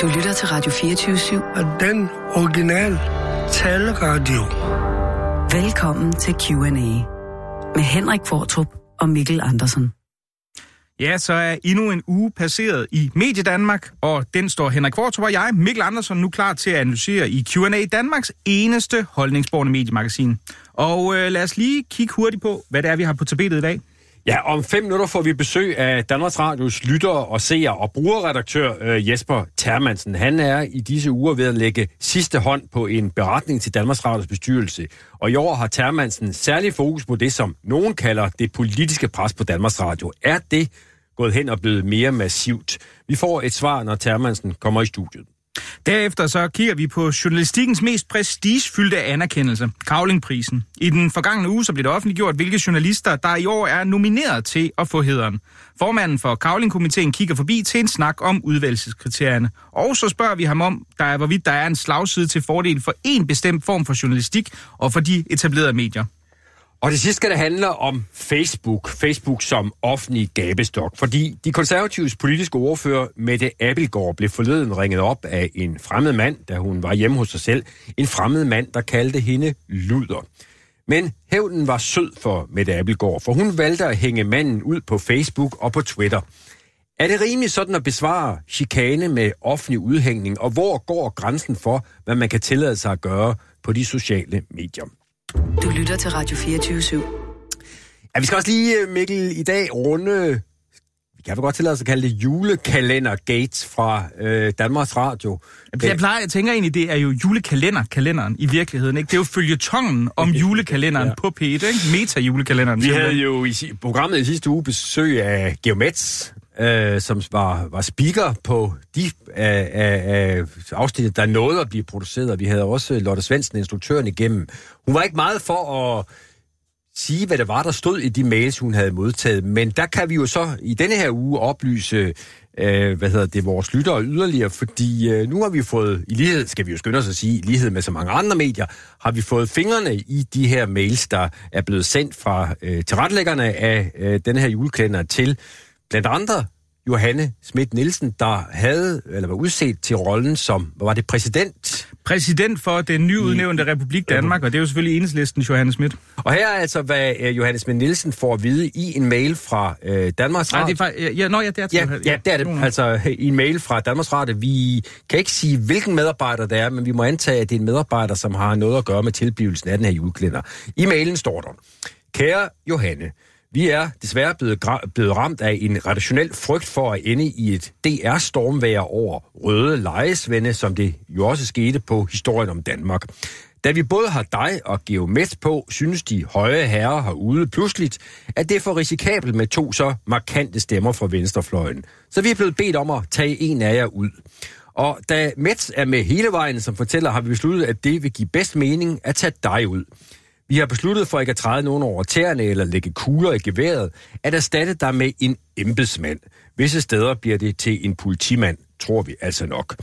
Du lytter til Radio 24-7. Og den originale taleradio. Velkommen til Q&A med Henrik Fortrup og Mikkel Andersen. Ja, så er endnu en uge passeret i Mediedanmark, og den står Henrik Kvartrup og jeg, Mikkel Andersen, nu klar til at analysere i Q&A Danmarks eneste holdningsborgende mediemagasin. Og øh, lad os lige kigge hurtigt på, hvad det er, vi har på tapetet i dag. Ja, om fem minutter får vi besøg af Danmarks Radios lytter og seer og brugerredaktør øh, Jesper Termansen. Han er i disse uger ved at lægge sidste hånd på en beretning til Danmarks Radios bestyrelse. Og i år har Termansen særlig fokus på det, som nogen kalder det politiske pres på Danmarks Radio. Er det gået hen og blevet mere massivt? Vi får et svar, når Termansen kommer i studiet. Derefter så kigger vi på journalistikkens mest prestigefyldte anerkendelse, Kavlingprisen. I den forgangne uge så blev det offentliggjort, hvilke journalister, der i år er nomineret til at få hederen. Formanden for Kavlingkomiteen kigger forbi til en snak om udvalgelseskriterierne. Og så spørger vi ham om, der er, hvorvidt der er en slagside til fordel for en bestemt form for journalistik og for de etablerede medier. Og det sidste skal det handle om Facebook. Facebook som offentlig gabestok. Fordi de konservatives politiske ordfører Mette Abelgaard blev forleden ringet op af en fremmed mand, da hun var hjemme hos sig selv. En fremmed mand, der kaldte hende luder. Men hævnen var sød for Mette Abelgaard, for hun valgte at hænge manden ud på Facebook og på Twitter. Er det rimeligt sådan at besvare chikane med offentlig udhængning, og hvor går grænsen for, hvad man kan tillade sig at gøre på de sociale medier? Du lytter til Radio 24-7. Ja, vi skal også lige, øh, Mikkel, i dag runde, vi kan vel godt tillade os at kalde det julekalender Gates fra øh, Danmarks Radio. Jeg plejer, jeg tænker egentlig, det er jo julekalender, kalenderen i virkeligheden. Ikke? Det er jo følgetongen om julekalenderen ja. på P1, ikke? Meta-julekalenderen. Vi havde jo i programmet i sidste uge besøg af Geomets, øh, som var, var speaker på de af, af, af afsnit, der nåede at blive produceret. Vi havde også Lotte Svendsen, instruktøren, igennem. Hun var ikke meget for at sige, hvad det var, der stod i de mails, hun havde modtaget. Men der kan vi jo så i denne her uge oplyse, øh, hvad hedder det, vores lyttere yderligere, fordi øh, nu har vi fået, i lighed, skal vi jo skynde os at sige, i lighed med så mange andre medier, har vi fået fingrene i de her mails, der er blevet sendt fra øh, tilrettelæggerne af øh, denne her juleklænder til blandt andre Johanne Schmidt Nielsen, der havde, eller var udset til rollen som, hvad var det, præsident? Præsident for den nyudnævnte Republik Danmark, og det er jo selvfølgelig enhedslisten Johanne Schmidt. Og her er altså, hvad uh, Johanne Schmidt Nielsen får at vide i en mail fra uh, Danmarks Radio. Nej, det er ja, nå, ja, det er ja, ja, det er det. Altså, i en mail fra Danmarks Radio. Vi kan ikke sige, hvilken medarbejder det er, men vi må antage, at det er en medarbejder, som har noget at gøre med tilblivelsen af den her juleklænder. I mailen står der, Kære Johanne, vi er desværre blevet, blevet ramt af en redaktionel frygt for at ende i et DR-stormvær over røde lejesvende, som det jo også skete på historien om Danmark. Da vi både har dig og Geomet på, synes de høje herrer herude pludseligt, at det er for risikabelt med to så markante stemmer fra venstrefløjen. Så vi er blevet bedt om at tage en af jer ud. Og da Mets er med hele vejen, som fortæller, har vi besluttet, at det vil give bedst mening at tage dig ud. Vi har besluttet for ikke at træde nogen over tæerne eller lægge kugler i geværet, at erstatte dig med en embedsmand. Visse steder bliver det til en politimand, tror vi altså nok.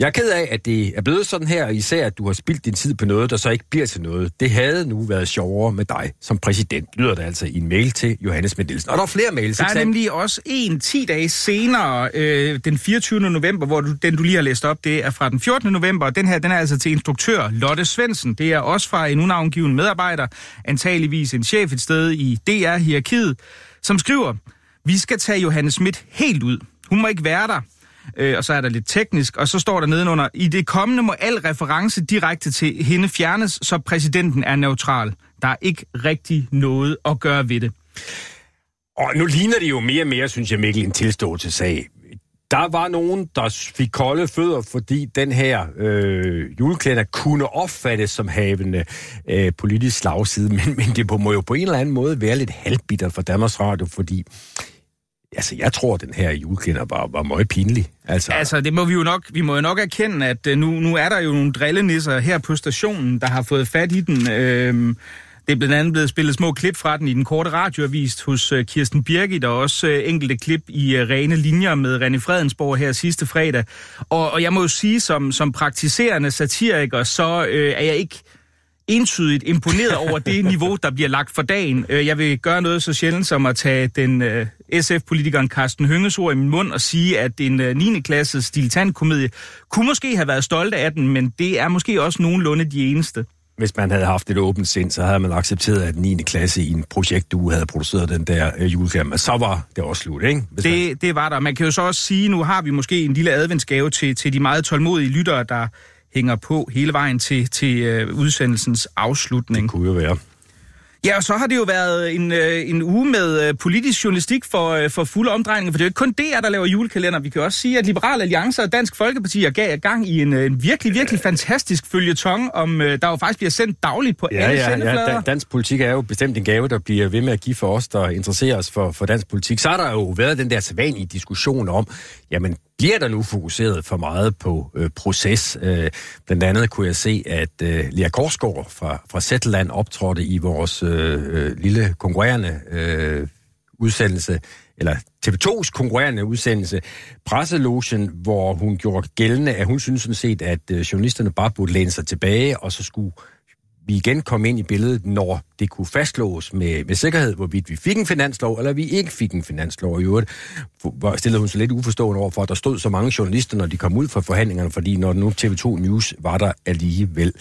Jeg er ked af, at det er blevet sådan her, især at du har spildt din tid på noget, der så ikke bliver til noget. Det havde nu været sjovere med dig som præsident, lyder det altså i en mail til Johannes Mendelsen. Og der er flere mails. Der er nemlig også en 10 dage senere, øh, den 24. november, hvor du, den du lige har læst op, det er fra den 14. november, og den her den er altså til instruktør Lotte Svendsen. Det er også fra en unavngiven medarbejder, antageligvis en chef et sted i DR-hierarkiet, som skriver, vi skal tage Johannes Schmidt helt ud. Hun må ikke være der øh, og så er der lidt teknisk, og så står der nedenunder, i det kommende må al reference direkte til hende fjernes, så præsidenten er neutral. Der er ikke rigtig noget at gøre ved det. Og nu ligner det jo mere og mere, synes jeg, Mikkel, en tilståelsesag. Der var nogen, der fik kolde fødder, fordi den her øh, juleklæder kunne opfattes som havende øh, politisk slagside, men, men det må jo på en eller anden måde være lidt halvbitter for Danmarks Radio, fordi Altså, jeg tror, den her julekalender var, var meget pinlig. Altså... altså, det må vi jo nok, vi må jo nok erkende, at øh, nu, nu er der jo nogle drillenisser her på stationen, der har fået fat i den. Øhm, det er blandt andet blevet spillet små klip fra den i den korte radioavis hos øh, Kirsten Birgit, og også øh, enkelte klip i rene linjer med René Fredensborg her sidste fredag. Og, og jeg må jo sige, som, som praktiserende satiriker, så øh, er jeg ikke entydigt imponeret over det niveau, der bliver lagt for dagen. Øh, jeg vil gøre noget så sjældent som at tage den øh, SF-politikeren Carsten Hønges ord i min mund og sige, at en 9. klasses dilettantkomedie kunne måske have været stolte af den, men det er måske også nogenlunde de eneste hvis man havde haft et åbent sind, så havde man accepteret, at 9. klasse i en projekt, du havde produceret den der øh, julefilm. Så var det også slut, ikke? Hvis det, man... det var der. Man kan jo så også sige, nu har vi måske en lille adventsgave til, til de meget tålmodige lyttere, der hænger på hele vejen til, til øh, udsendelsens afslutning. Det kunne jo være. Ja, og så har det jo været en, øh, en uge med øh, politisk journalistik for, øh, for fulde omdrejninger, for det er jo ikke kun DR, der laver julekalender. Vi kan også sige, at Liberal Alliance og Dansk Folkeparti er gang i en, en virkelig, virkelig fantastisk følgetong, om der jo faktisk bliver sendt dagligt på ja, alle ja, sendeflader. Ja, dansk politik er jo bestemt en gave, der bliver ved med at give for os, der interesserer os for, for dansk politik. Så har der jo været den der sædvanlige diskussion om, jamen bliver der nu fokuseret for meget på øh, proces. Øh, blandt andet kunne jeg se, at øh, Lea Korsgaard fra, fra Zetland optrådte i vores øh, øh lille konkurrerende øh, udsendelse, eller TV2's konkurrerende udsendelse, Presselogen, hvor hun gjorde gældende, at hun synes sådan set, at øh, journalisterne bare burde læne sig tilbage, og så skulle vi igen kom ind i billedet, når det kunne fastslås med, med sikkerhed, hvorvidt vi fik en finanslov, eller vi ikke fik en finanslov. I øvrigt stillede hun sig lidt uforstående over for, at der stod så mange journalister, når de kom ud fra forhandlingerne, fordi når nu TV2 News var der alligevel.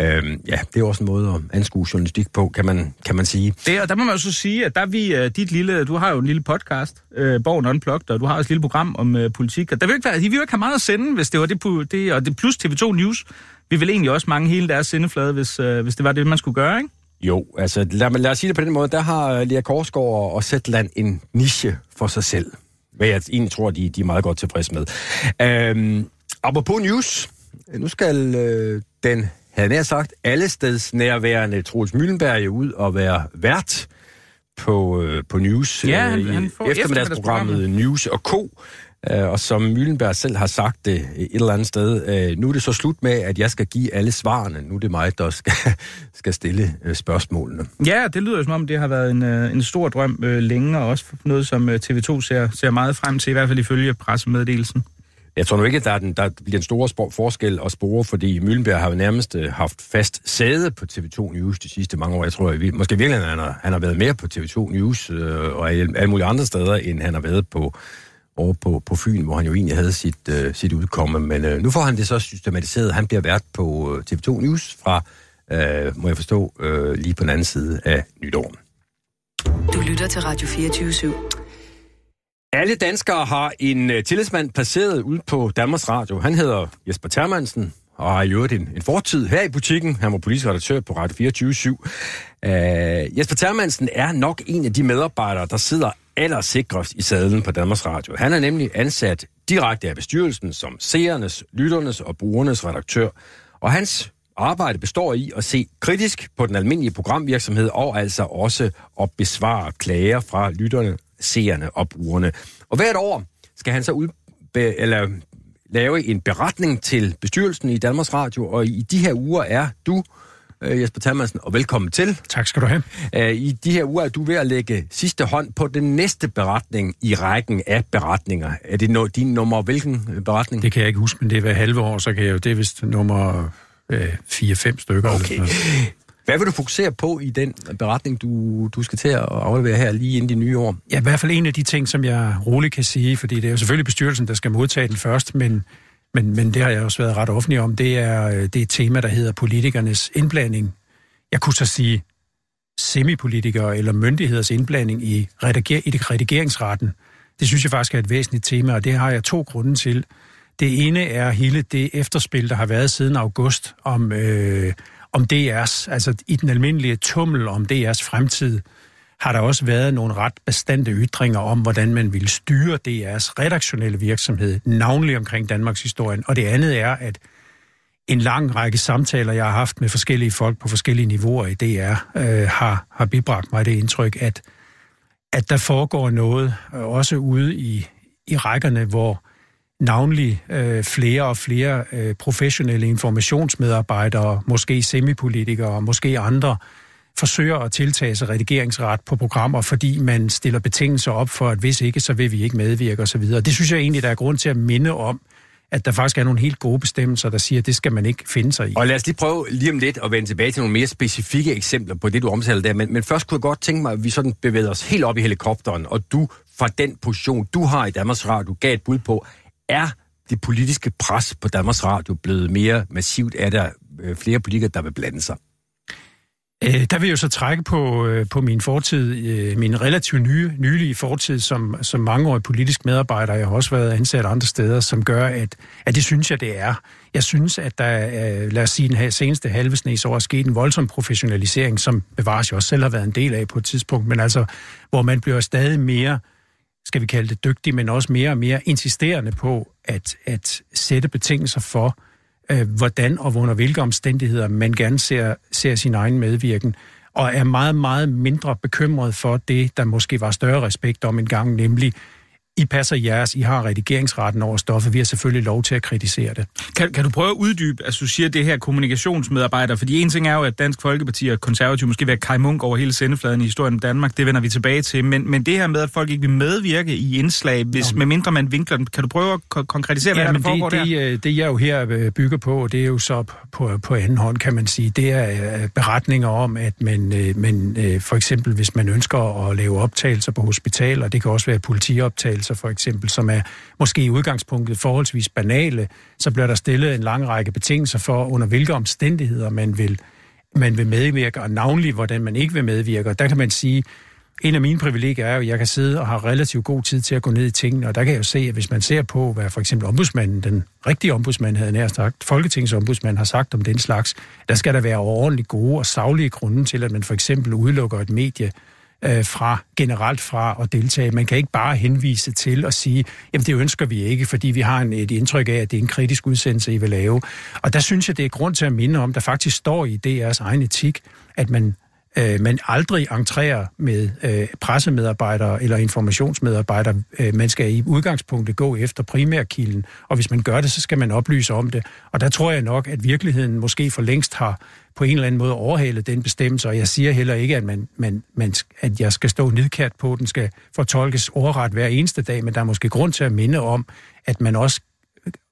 Øhm, ja, det er også en måde at anskue journalistik på, kan man, kan man sige. Det, og der må man jo så sige, at der vi, øh, dit lille, du har jo en lille podcast, øh, Borgen Unplugged, og du har også et lille program om øh, politik, og der vil ikke være, de vil ikke have meget at sende, hvis det var det, det og det plus TV2 News, vi vil egentlig også mange hele deres sendeflade, hvis, øh, hvis det var det, man skulle gøre, ikke? Jo, altså lad, lad os sige det på den måde. Der har Lea Korsgaard og Zetland en niche for sig selv. Hvad jeg egentlig tror, de, de er meget godt tilfredse med. Øhm, apropos news. Nu skal øh, den, havde nær sagt, allesteds nærværende Troels Møllenberg ud og være vært på, øh, på News. Ja, han, øh, han får eftermiddagsprogrammet News og Co. Øh, og som Møllenberg selv har sagt det et eller andet sted, øh, nu er det så slut med, at jeg skal give alle svarene. Nu er det mig, der skal, skal stille øh, spørgsmålene. Ja, det lyder som om, det har været en, en stor drøm længe, og også noget, som TV2 ser, ser meget frem til, i hvert fald ifølge pressemeddelelsen. Jeg tror nu ikke, at der, er den, der bliver en stor forskel at spore, fordi Møllenberg har jo nærmest haft fast sæde på TV2 News de sidste mange år. Jeg tror, at måske virkelig, han har, han har været mere på TV2 News øh, og alle mulige andre steder, end han har været på over på, på Fyn, hvor han jo egentlig havde sit, øh, sit udkomme. Men øh, nu får han det så systematiseret. Han bliver vært på øh, TV2 News fra, øh, må jeg forstå, øh, lige på den anden side af nytår. Du lytter til Radio 24 /7. Alle danskere har en øh, tillidsmand placeret ud på Danmarks Radio. Han hedder Jesper Termansen, og har i øvrigt en, en fortid her i butikken. Han var politisk redaktør på Radio 24 /7. Uh, Jesper Termansen er nok en af de medarbejdere, der sidder allersikrest i sadlen på Danmarks Radio. Han er nemlig ansat direkte af bestyrelsen som seernes, lytternes og brugernes redaktør. Og hans arbejde består i at se kritisk på den almindelige programvirksomhed og altså også at besvare klager fra lytterne, seerne og brugerne. Og hvert år skal han så ud, eller lave en beretning til bestyrelsen i Danmarks Radio, og i de her uger er du øh, Jesper Thammersen, og velkommen til. Tak skal du have. Øh, I de her uger er du ved at lægge sidste hånd på den næste beretning i rækken af beretninger. Er det no, din nummer hvilken øh, beretning? Det kan jeg ikke huske, men det er hver halve år, så kan jeg jo, det er vist nummer øh, 4-5 stykker. Okay. Eller hvad vil du fokusere på i den beretning, du, du skal til at aflevere her lige inden de nye år? Ja, i hvert fald en af de ting, som jeg roligt kan sige, fordi det er jo selvfølgelig bestyrelsen, der skal modtage den først, men men, men det har jeg også været ret offentlig om, det er, øh, det er et tema, der hedder politikernes indblanding. Jeg kunne så sige semipolitikere eller myndigheders indblanding i, rediger, i det redigeringsretten. Det synes jeg faktisk er et væsentligt tema, og det har jeg to grunde til. Det ene er hele det efterspil, der har været siden august om, øh, om DR's, altså i den almindelige tummel om DR's fremtid har der også været nogle ret bestandte ytringer om, hvordan man ville styre DR's redaktionelle virksomhed, navnlig omkring Danmarks historien. Og det andet er, at en lang række samtaler, jeg har haft med forskellige folk på forskellige niveauer i DR, øh, har, har bibragt mig det indtryk, at, at der foregår noget, øh, også ude i, i rækkerne, hvor navnlig øh, flere og flere øh, professionelle informationsmedarbejdere, måske semipolitikere, måske andre, øh, forsøger at tiltage sig redigeringsret på programmer, fordi man stiller betingelser op for, at hvis ikke, så vil vi ikke medvirke osv. Det synes jeg egentlig, der er grund til at minde om, at der faktisk er nogle helt gode bestemmelser, der siger, at det skal man ikke finde sig i. Og lad os lige prøve lige om lidt at vende tilbage til nogle mere specifikke eksempler på det, du omtaler der. Men, men først kunne jeg godt tænke mig, at vi sådan bevæger os helt op i helikopteren, og du fra den position, du har i Danmarks Radio, gav et bud på, er det politiske pres på Danmarks Radio blevet mere massivt? Er der øh, flere politikere, der vil blande sig? Øh, der vil jeg jo så trække på, øh, på min fortid, øh, min relativt nye, nylige fortid som, som mangeårig politisk medarbejder. Jeg har også været ansat andre steder, som gør, at, at det synes jeg, det er. Jeg synes, at der, øh, lad os sige, den seneste halve snes år er sket en voldsom professionalisering, som bevares jo også selv har været en del af på et tidspunkt, men altså, hvor man bliver stadig mere, skal vi kalde det dygtig, men også mere og mere insisterende på at, at sætte betingelser for, øh, Øh, hvordan og under hvilke omstændigheder man gerne ser, ser sin egen medvirken, og er meget, meget mindre bekymret for det, der måske var større respekt om en gang, nemlig i passer jeres, I har redigeringsretten over stoffet, vi har selvfølgelig lov til at kritisere det. Kan, kan du prøve at uddybe, altså du siger det her kommunikationsmedarbejder, fordi en ting er jo, at Dansk Folkeparti og Konservativ måske vil have Kai Munk over hele sendefladen i historien om Danmark, det vender vi tilbage til, men, men det her med, at folk ikke vil medvirke i indslag, hvis, med mindre man vinkler den, kan du prøve at konkretisere, ja, hvad der foregår det, der? Det, øh, det jeg jo her øh, bygger på, det er jo så på, på anden hånd, kan man sige, det er øh, beretninger om, at man, man for eksempel, hvis man ønsker at lave optagelser på hospitaler, det kan også være politioptagelser for eksempel, som er måske i udgangspunktet forholdsvis banale, så bliver der stillet en lang række betingelser for, under hvilke omstændigheder man vil, man vil medvirke, og navnlig hvordan man ikke vil medvirke. Og der kan man sige, en af mine privilegier er jo, at jeg kan sidde og have relativt god tid til at gå ned i tingene, og der kan jeg jo se, at hvis man ser på, hvad for eksempel ombudsmanden, den rigtige ombudsmand havde nær sagt, Folketingsombudsmanden har sagt om den slags, der skal der være ordentligt gode og savlige grunde til, at man for eksempel udelukker et medie øh, fra generelt fra at deltage. Man kan ikke bare henvise til og sige, jamen det ønsker vi ikke, fordi vi har en, et indtryk af, at det er en kritisk udsendelse, I vil lave. Og der synes jeg, det er grund til at minde om, der faktisk står i DR's egen etik, at man øh, man aldrig entrerer med øh, pressemedarbejdere eller informationsmedarbejdere. Øh, man skal i udgangspunktet gå efter primærkilden, og hvis man gør det, så skal man oplyse om det. Og der tror jeg nok, at virkeligheden måske for længst har på en eller anden måde overhalet den bestemmelse, og jeg siger heller ikke, at, man, man, man, at jeg skal stå nedkært på, at den skal fortolkes overret hver eneste dag, men der er måske grund til at minde om, at man også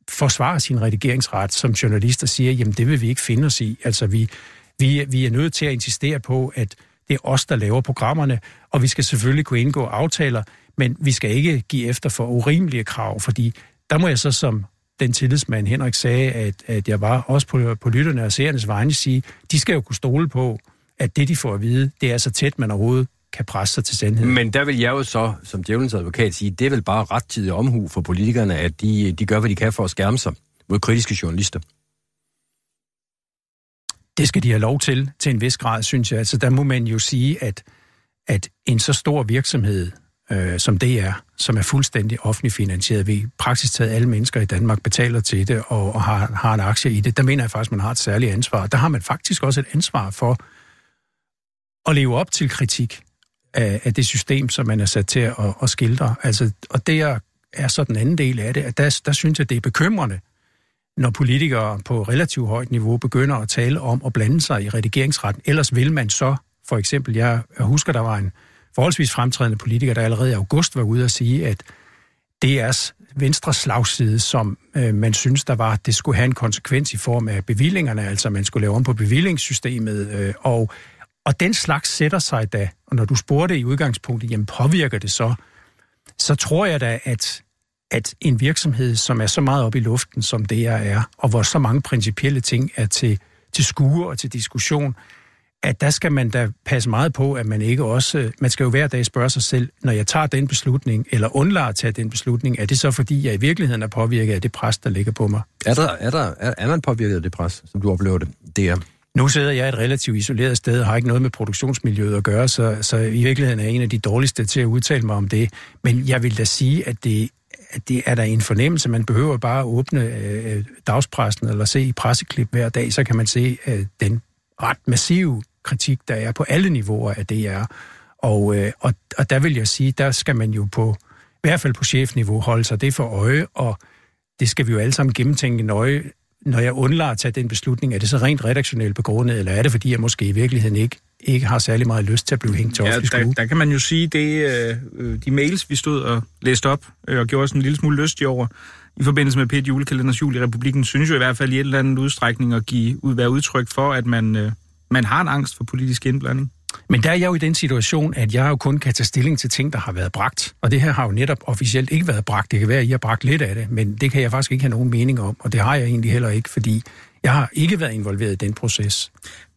forsvarer sin redigeringsret som journalist og siger, jamen det vil vi ikke finde os i. Altså vi, vi, vi er nødt til at insistere på, at det er os, der laver programmerne, og vi skal selvfølgelig kunne indgå aftaler, men vi skal ikke give efter for urimelige krav, fordi der må jeg så som den tillidsmand Henrik sagde, at, at jeg var også på, på lytterne og seernes vegne sige, de skal jo kunne stole på, at det, de får at vide, det er så tæt, man overhovedet kan presse sig til sandheden. Men der vil jeg jo så, som djævelens advokat, sige, det er vel bare rettidig omhu for politikerne, at de, de gør, hvad de kan for at skærme sig mod kritiske journalister. Det skal de have lov til, til en vis grad, synes jeg. Altså, der må man jo sige, at, at en så stor virksomhed, øh, som det er, som er fuldstændig offentlig finansieret. Vi praktisk taget alle mennesker i Danmark betaler til det og, og har, har en aktie i det. Der mener jeg faktisk, at man har et særligt ansvar. Der har man faktisk også et ansvar for at leve op til kritik af, af det system, som man er sat til at, at skildre. Altså, og det er, er så den anden del af det, at der, der synes jeg, det er bekymrende, når politikere på relativt højt niveau begynder at tale om at blande sig i redigeringsretten. Ellers vil man så, for eksempel, jeg, husker, der var en forholdsvis fremtrædende politiker, der allerede i august var ude at sige, at DR's venstre slagside, som øh, man synes, der var, det skulle have en konsekvens i form af bevillingerne, altså man skulle lave om på bevillingssystemet, øh, og, og den slags sætter sig da, og når du spurgte i udgangspunktet, jamen påvirker det så, så tror jeg da, at, at en virksomhed, som er så meget op i luften, som det er, og hvor så mange principielle ting er til, til skue og til diskussion, at der skal man da passe meget på, at man ikke også... Man skal jo hver dag spørge sig selv, når jeg tager den beslutning, eller undlader at tage den beslutning, er det så fordi, jeg i virkeligheden er påvirket af det pres, der ligger på mig? Er, der, er, der, er, er man påvirket af det pres, som du oplever det? Det er... Nu sidder jeg et relativt isoleret sted og har ikke noget med produktionsmiljøet at gøre, så, så i virkeligheden er jeg en af de dårligste til at udtale mig om det. Men jeg vil da sige, at det, det er der en fornemmelse. Man behøver bare at åbne øh, øh dagspressen eller se i presseklip hver dag, så kan man se øh, den ret massive kritik, der er på alle niveauer af DR. Og, øh, og, og der vil jeg sige, der skal man jo på, i hvert fald på chefniveau, holde sig det for øje, og det skal vi jo alle sammen gennemtænke nøje. Når jeg undlader at tage den beslutning, er det så rent redaktionelt begrundet, eller er det, fordi jeg måske i virkeligheden ikke, ikke har særlig meget lyst til at blive hængt til ja, der, der kan man jo sige, det øh, de mails, vi stod og læste op, øh, og gjorde os en lille smule lystig over, i forbindelse med Pet julekalenders jul i Republiken, synes jo i hvert fald i et eller andet udstrækning at give, være udtryk for, at man, øh, man har en angst for politisk indblanding. Men der er jeg jo i den situation, at jeg jo kun kan tage stilling til ting, der har været bragt. Og det her har jo netop officielt ikke været bragt. Det kan være, at I har bragt lidt af det, men det kan jeg faktisk ikke have nogen mening om. Og det har jeg egentlig heller ikke, fordi jeg har ikke været involveret i den proces.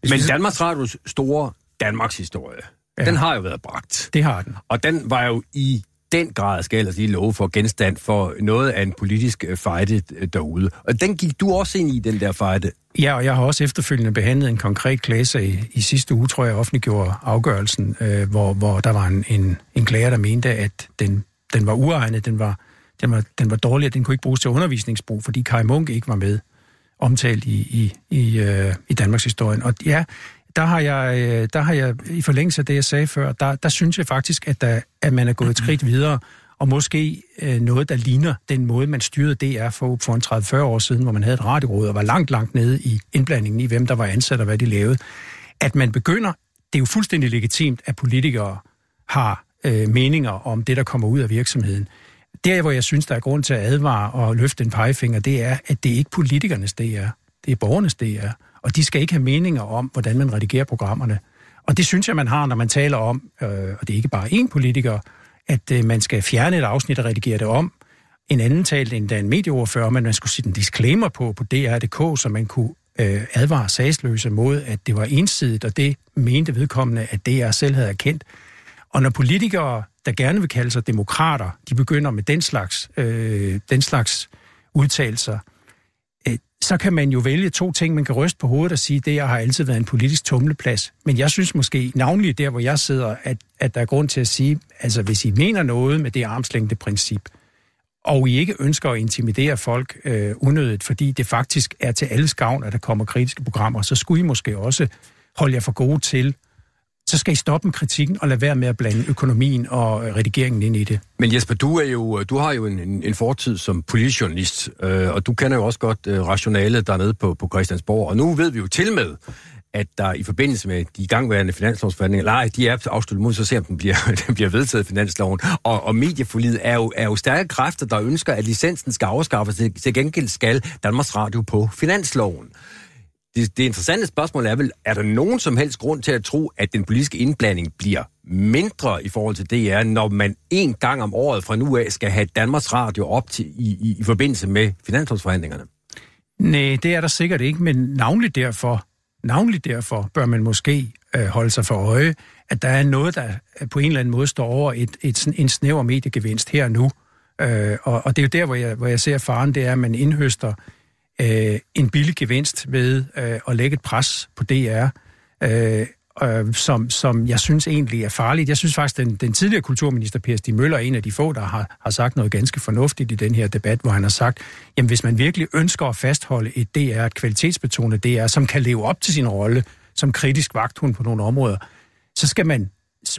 Men Danmarks Radios store Danmarks historie, ja. den har jo været bragt. Det har den. Og den var jo i den grad, skal jeg sige, love for genstand for noget af en politisk øh, fejde øh, derude. Og den gik du også ind i, den der fejde. Ja, og jeg har også efterfølgende behandlet en konkret klagesag. I sidste uge, tror jeg, offentliggjorde afgørelsen, øh, hvor, hvor der var en, en, en klager, der mente, at den, den var uegnet, den var, den, var, den var dårlig, og den kunne ikke bruges til undervisningsbrug, fordi Kai Munk ikke var med omtalt i, i, i, øh, i Danmarks historien. Og ja, der har, jeg, øh, der har jeg, i forlængelse af det, jeg sagde før, der, der synes jeg faktisk, at, der, at man er gået et skridt videre, og måske øh, noget, der ligner den måde, man styrede DR for, for en 30-40 år siden, hvor man havde et radioråd og var langt, langt nede i indblandingen i, hvem der var ansat og hvad de lavede. At man begynder, det er jo fuldstændig legitimt, at politikere har øh, meninger om det, der kommer ud af virksomheden. Der, hvor jeg synes, der er grund til at advare og løfte en pegefinger, det er, at det er ikke politikernes DR. Det er borgernes DR og de skal ikke have meninger om, hvordan man redigerer programmerne. Og det synes jeg, man har, når man taler om, øh, og det er ikke bare én politiker, at øh, man skal fjerne et afsnit og redigere det om. En anden talte endda en medieordfører om, at man skulle sætte en disclaimer på på DR.dk, så man kunne øh, advare sagsløse mod, at det var ensidigt, og det mente vedkommende, at DR selv havde erkendt. Og når politikere, der gerne vil kalde sig demokrater, de begynder med den slags, øh, den slags udtalelser, øh, så kan man jo vælge to ting. Man kan ryste på hovedet og sige, at det har altid været en politisk tumleplads. Men jeg synes måske, navnlig der, hvor jeg sidder, at, at der er grund til at sige, altså hvis I mener noget med det armslængde princip, og I ikke ønsker at intimidere folk øh, unødigt, fordi det faktisk er til alles gavn, at der kommer kritiske programmer, så skulle I måske også holde jer for gode til så skal I stoppe med kritikken og lade være med at blande økonomien og øh, redigeringen ind i det. Men Jesper, du, er jo, øh, du har jo en, en, fortid som politijournalist, øh, og du kender jo også godt øh, rationalet dernede på, på Christiansborg, og nu ved vi jo til med, at der i forbindelse med de gangværende finanslovsforhandlinger, nej, de er afsluttet mod, så ser om den bliver, den bliver vedtaget finansloven. Og, og medieforlidet er jo, er jo stærke kræfter, der ønsker, at licensen skal afskaffes. Til, til gengæld skal Danmarks Radio på finansloven det, det interessante spørgsmål er vel, er der nogen som helst grund til at tro, at den politiske indblanding bliver mindre i forhold til DR, når man en gang om året fra nu af skal have Danmarks Radio op til, i, i, i forbindelse med finanslovsforhandlingerne? Nej, det er der sikkert ikke, men navnligt derfor, navnligt derfor bør man måske øh, holde sig for øje, at der er noget, der øh, på en eller anden måde står over et, et, en snæver mediegevinst her og nu. Øh, og, og det er jo der, hvor jeg, hvor jeg ser faren, det er, at man indhøster øh, en billig gevinst ved øh, at lægge et pres på DR, øh, øh, som, som jeg synes egentlig er farligt. Jeg synes faktisk, den, den tidligere kulturminister Per Stig Møller er en af de få, der har, har sagt noget ganske fornuftigt i den her debat, hvor han har sagt, jamen hvis man virkelig ønsker at fastholde et DR, et kvalitetsbetonet DR, som kan leve op til sin rolle som kritisk vagthund på nogle områder, så skal man,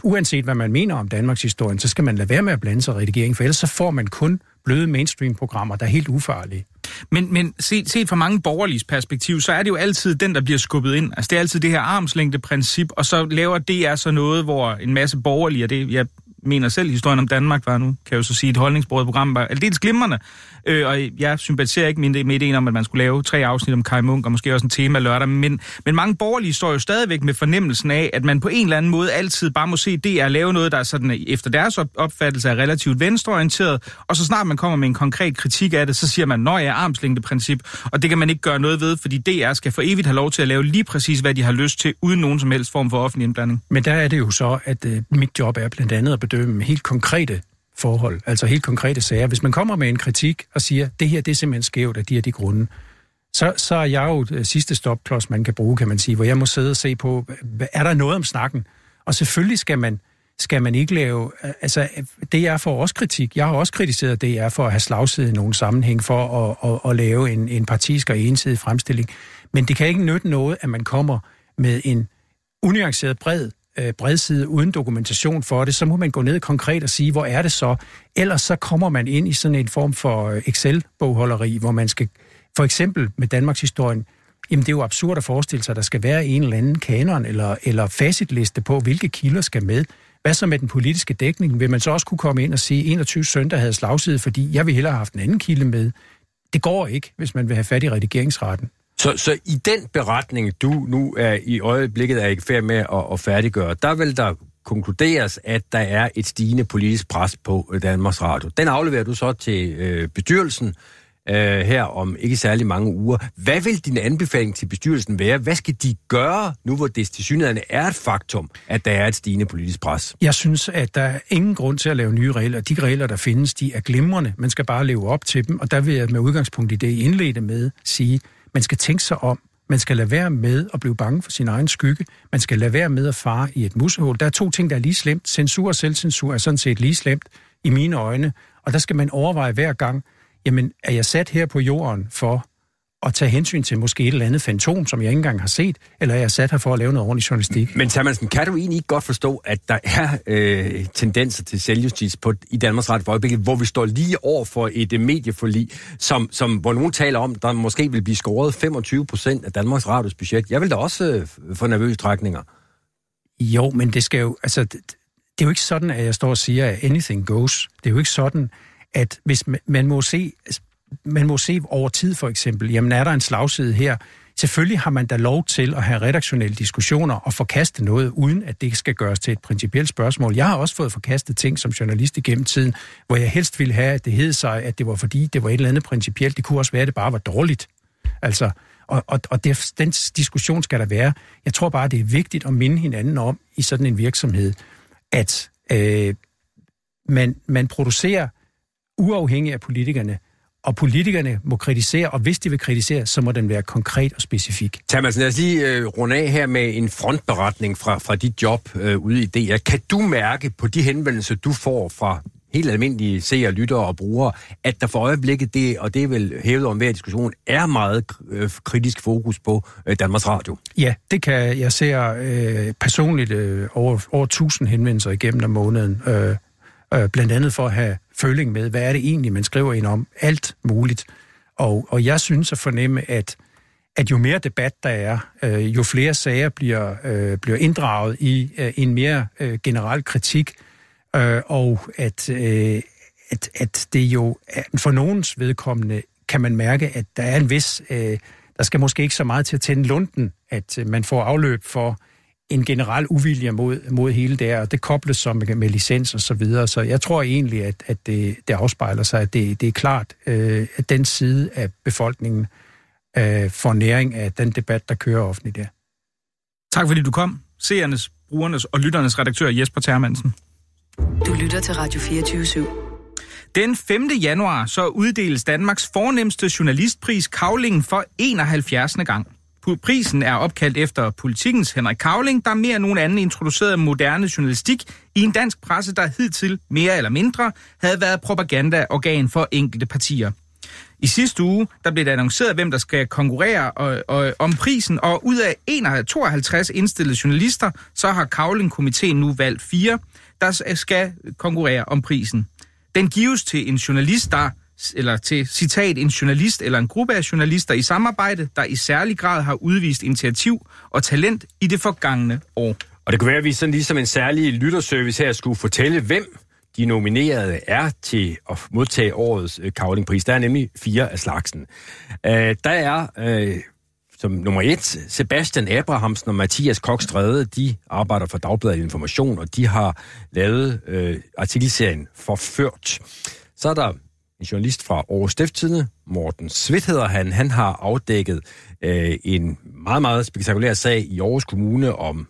uanset hvad man mener om Danmarks historie, så skal man lade være med at blande sig i redigeringen, for ellers så får man kun bløde mainstream-programmer, der er helt ufarlige. Men, men set, set fra mange borgerliges perspektiv, så er det jo altid den, der bliver skubbet ind. Altså det er altid det her armslængdeprincip, og så laver DR så noget, hvor en masse borgerlige, og det, jeg mener selv, historien om Danmark var nu, kan jeg jo så sige, et holdningsbordet program var aldeles glimrende. Øh, og jeg sympatiserer ikke med, med ideen om, at man skulle lave tre afsnit om Kai Munk, og måske også en tema lørdag, men, men mange borgerlige står jo stadigvæk med fornemmelsen af, at man på en eller anden måde altid bare må se DR lave noget, der er sådan, efter deres opfattelse er relativt venstreorienteret, og så snart man kommer med en konkret kritik af det, så siger man, når jeg er armslængdeprincip, og det kan man ikke gøre noget ved, fordi DR skal for evigt have lov til at lave lige præcis, hvad de har lyst til, uden nogen som helst form for offentlig indblanding. Men der er det jo så, at øh, mit job er blandt andet at bedømme helt konkrete forhold, altså helt konkrete sager. Hvis man kommer med en kritik og siger, det her det er simpelthen skævt af de her de grunde, så, så er jeg jo øh, sidste stopklods, man kan bruge, kan man sige, hvor jeg må sidde og se på, er der noget om snakken? Og selvfølgelig skal man, skal man ikke lave... Øh, altså, øh, det er for også kritik. Jeg har også kritiseret DR for at have slagside i nogen sammenhæng, for at, at, at lave en, en partisk og ensidig fremstilling. Men det kan ikke nytte noget, at man kommer med en unuanceret bred øh, bredside uden dokumentation for det, så må man gå ned konkret og sige, hvor er det så? Ellers så kommer man ind i sådan en form for øh, Excel-bogholderi, hvor man skal, for eksempel med Danmarks historien, jamen det er jo absurd at forestille sig, at der skal være en eller anden kanon eller, eller facitliste på, hvilke kilder skal med. Hvad så med den politiske dækning? Vil man så også kunne komme ind og sige, at 21 søndag havde slagside, fordi jeg ville hellere have haft en anden kilde med? Det går ikke, hvis man vil have fat i redigeringsretten. Så, så i den beretning, du nu er i øjeblikket er i færd med at, at færdiggøre, der vil der konkluderes, at der er et stigende politisk pres på øh, Danmarks Radio. Den afleverer du så til øh, bestyrelsen øh, her om ikke særlig mange uger. Hvad vil din anbefaling til bestyrelsen være? Hvad skal de gøre, nu hvor det til synligheden er et faktum, at der er et stigende politisk pres? Jeg synes, at der er ingen grund til at lave nye regler. De regler, der findes, de er glimrende. Man skal bare leve op til dem, og der vil jeg med udgangspunkt i det, I indledte med, sige, man skal tænke sig om. Man skal lade være med at blive bange for sin egen skygge. Man skal lade være med at fare i et musehul. Der er to ting, der er lige slemt. Censur og selvcensur er sådan set lige slemt i mine øjne. Og der skal man overveje hver gang, jamen er jeg sat her på jorden for at tage hensyn til måske et eller andet fantom, som jeg ikke engang har set, eller er jeg sat her for at lave noget ordentligt journalistik? Men Samansen, kan du egentlig ikke godt forstå, at der er øh, tendenser til selvjustis på, i Danmarks Radio for øjeblikket, hvor vi står lige over for et uh, medieforlig, som, som, hvor nogen taler om, der måske vil blive skåret 25 procent af Danmarks Radios budget. Jeg vil da også øh, få nervøse trækninger. Jo, men det skal jo, altså, det, det er jo ikke sådan, at jeg står og siger, at anything goes. Det er jo ikke sådan, at hvis man, man må se, man må se over tid for eksempel, jamen er der en slagside her, Selvfølgelig har man da lov til at have redaktionelle diskussioner og forkaste noget, uden at det skal gøres til et principielt spørgsmål. Jeg har også fået forkastet ting som journalist igennem tiden, hvor jeg helst ville have, at det hed sig, at det var fordi, det var et eller andet principielt. Det kunne også være, at det bare var dårligt. Altså, og, og, og det, den diskussion skal der være. Jeg tror bare, det er vigtigt at minde hinanden om i sådan en virksomhed, at øh, man, man producerer uafhængig af politikerne, og politikerne må kritisere, og hvis de vil kritisere, så må den være konkret og specifik. Thomas, lad os lige øh, runde af her med en frontberetning fra, fra dit job øh, ude i DR. Kan du mærke på de henvendelser, du får fra helt almindelige seere, lyttere og brugere, at der for øjeblikket, det, og det er vel hævet om hver diskussion, er meget øh, kritisk fokus på øh, Danmarks Radio? Ja, det kan jeg ser øh, personligt øh, over, over 1000 henvendelser igennem om måneden. Øh, øh, blandt andet for at have føling med, hvad er det egentlig, man skriver ind om? Alt muligt. Og, og jeg synes at fornemme, at, at jo mere debat der er, øh, jo flere sager bliver, øh, bliver inddraget i øh, en mere øh, generel kritik, øh, og at, øh, at, at det jo øh, for nogens vedkommende kan man mærke, at der er en vis... Øh, der skal måske ikke så meget til at tænde lunden, at øh, man får afløb for en generel uvilje mod, mod hele det her, og det kobles så med, med licens og så videre. Så jeg tror egentlig, at, at det, det afspejler sig, at det, det er klart, øh, at den side af befolkningen øh, får næring af den debat, der kører offentligt der. Tak fordi du kom. Seernes, brugernes og lytternes redaktør Jesper Termansen. Du lytter til Radio 24 /7. Den 5. januar så uddeles Danmarks fornemmeste journalistpris Kavlingen for 71. gang. Prisen er opkaldt efter politikens Henrik Kavling, der mere end nogen anden introducerede moderne journalistik i en dansk presse, der hidtil mere eller mindre havde været propagandaorgan for enkelte partier. I sidste uge der blev det annonceret, hvem der skal konkurrere og, og, om prisen, og ud af 52 indstillede journalister, så har Kavling-komiteen nu valgt fire, der skal konkurrere om prisen. Den gives til en journalist, der eller til citat en journalist eller en gruppe af journalister i samarbejde, der i særlig grad har udvist initiativ og talent i det forgangne år. Og det kunne være, at vi sådan ligesom en særlig lytterservice her skulle fortælle, hvem de nominerede er til at modtage årets øh, Kavlingpris. Der er nemlig fire af slagsen. Øh, der er øh, som nummer et, Sebastian Abrahamsen og Mathias Kokstræde, de arbejder for Dagbladet Information, og de har lavet øh, artikelserien Forført. Så er der en journalist fra Aarhus Stifttidende, Morten Svit hedder han, han har afdækket øh, en meget, meget spektakulær sag i Aarhus Kommune om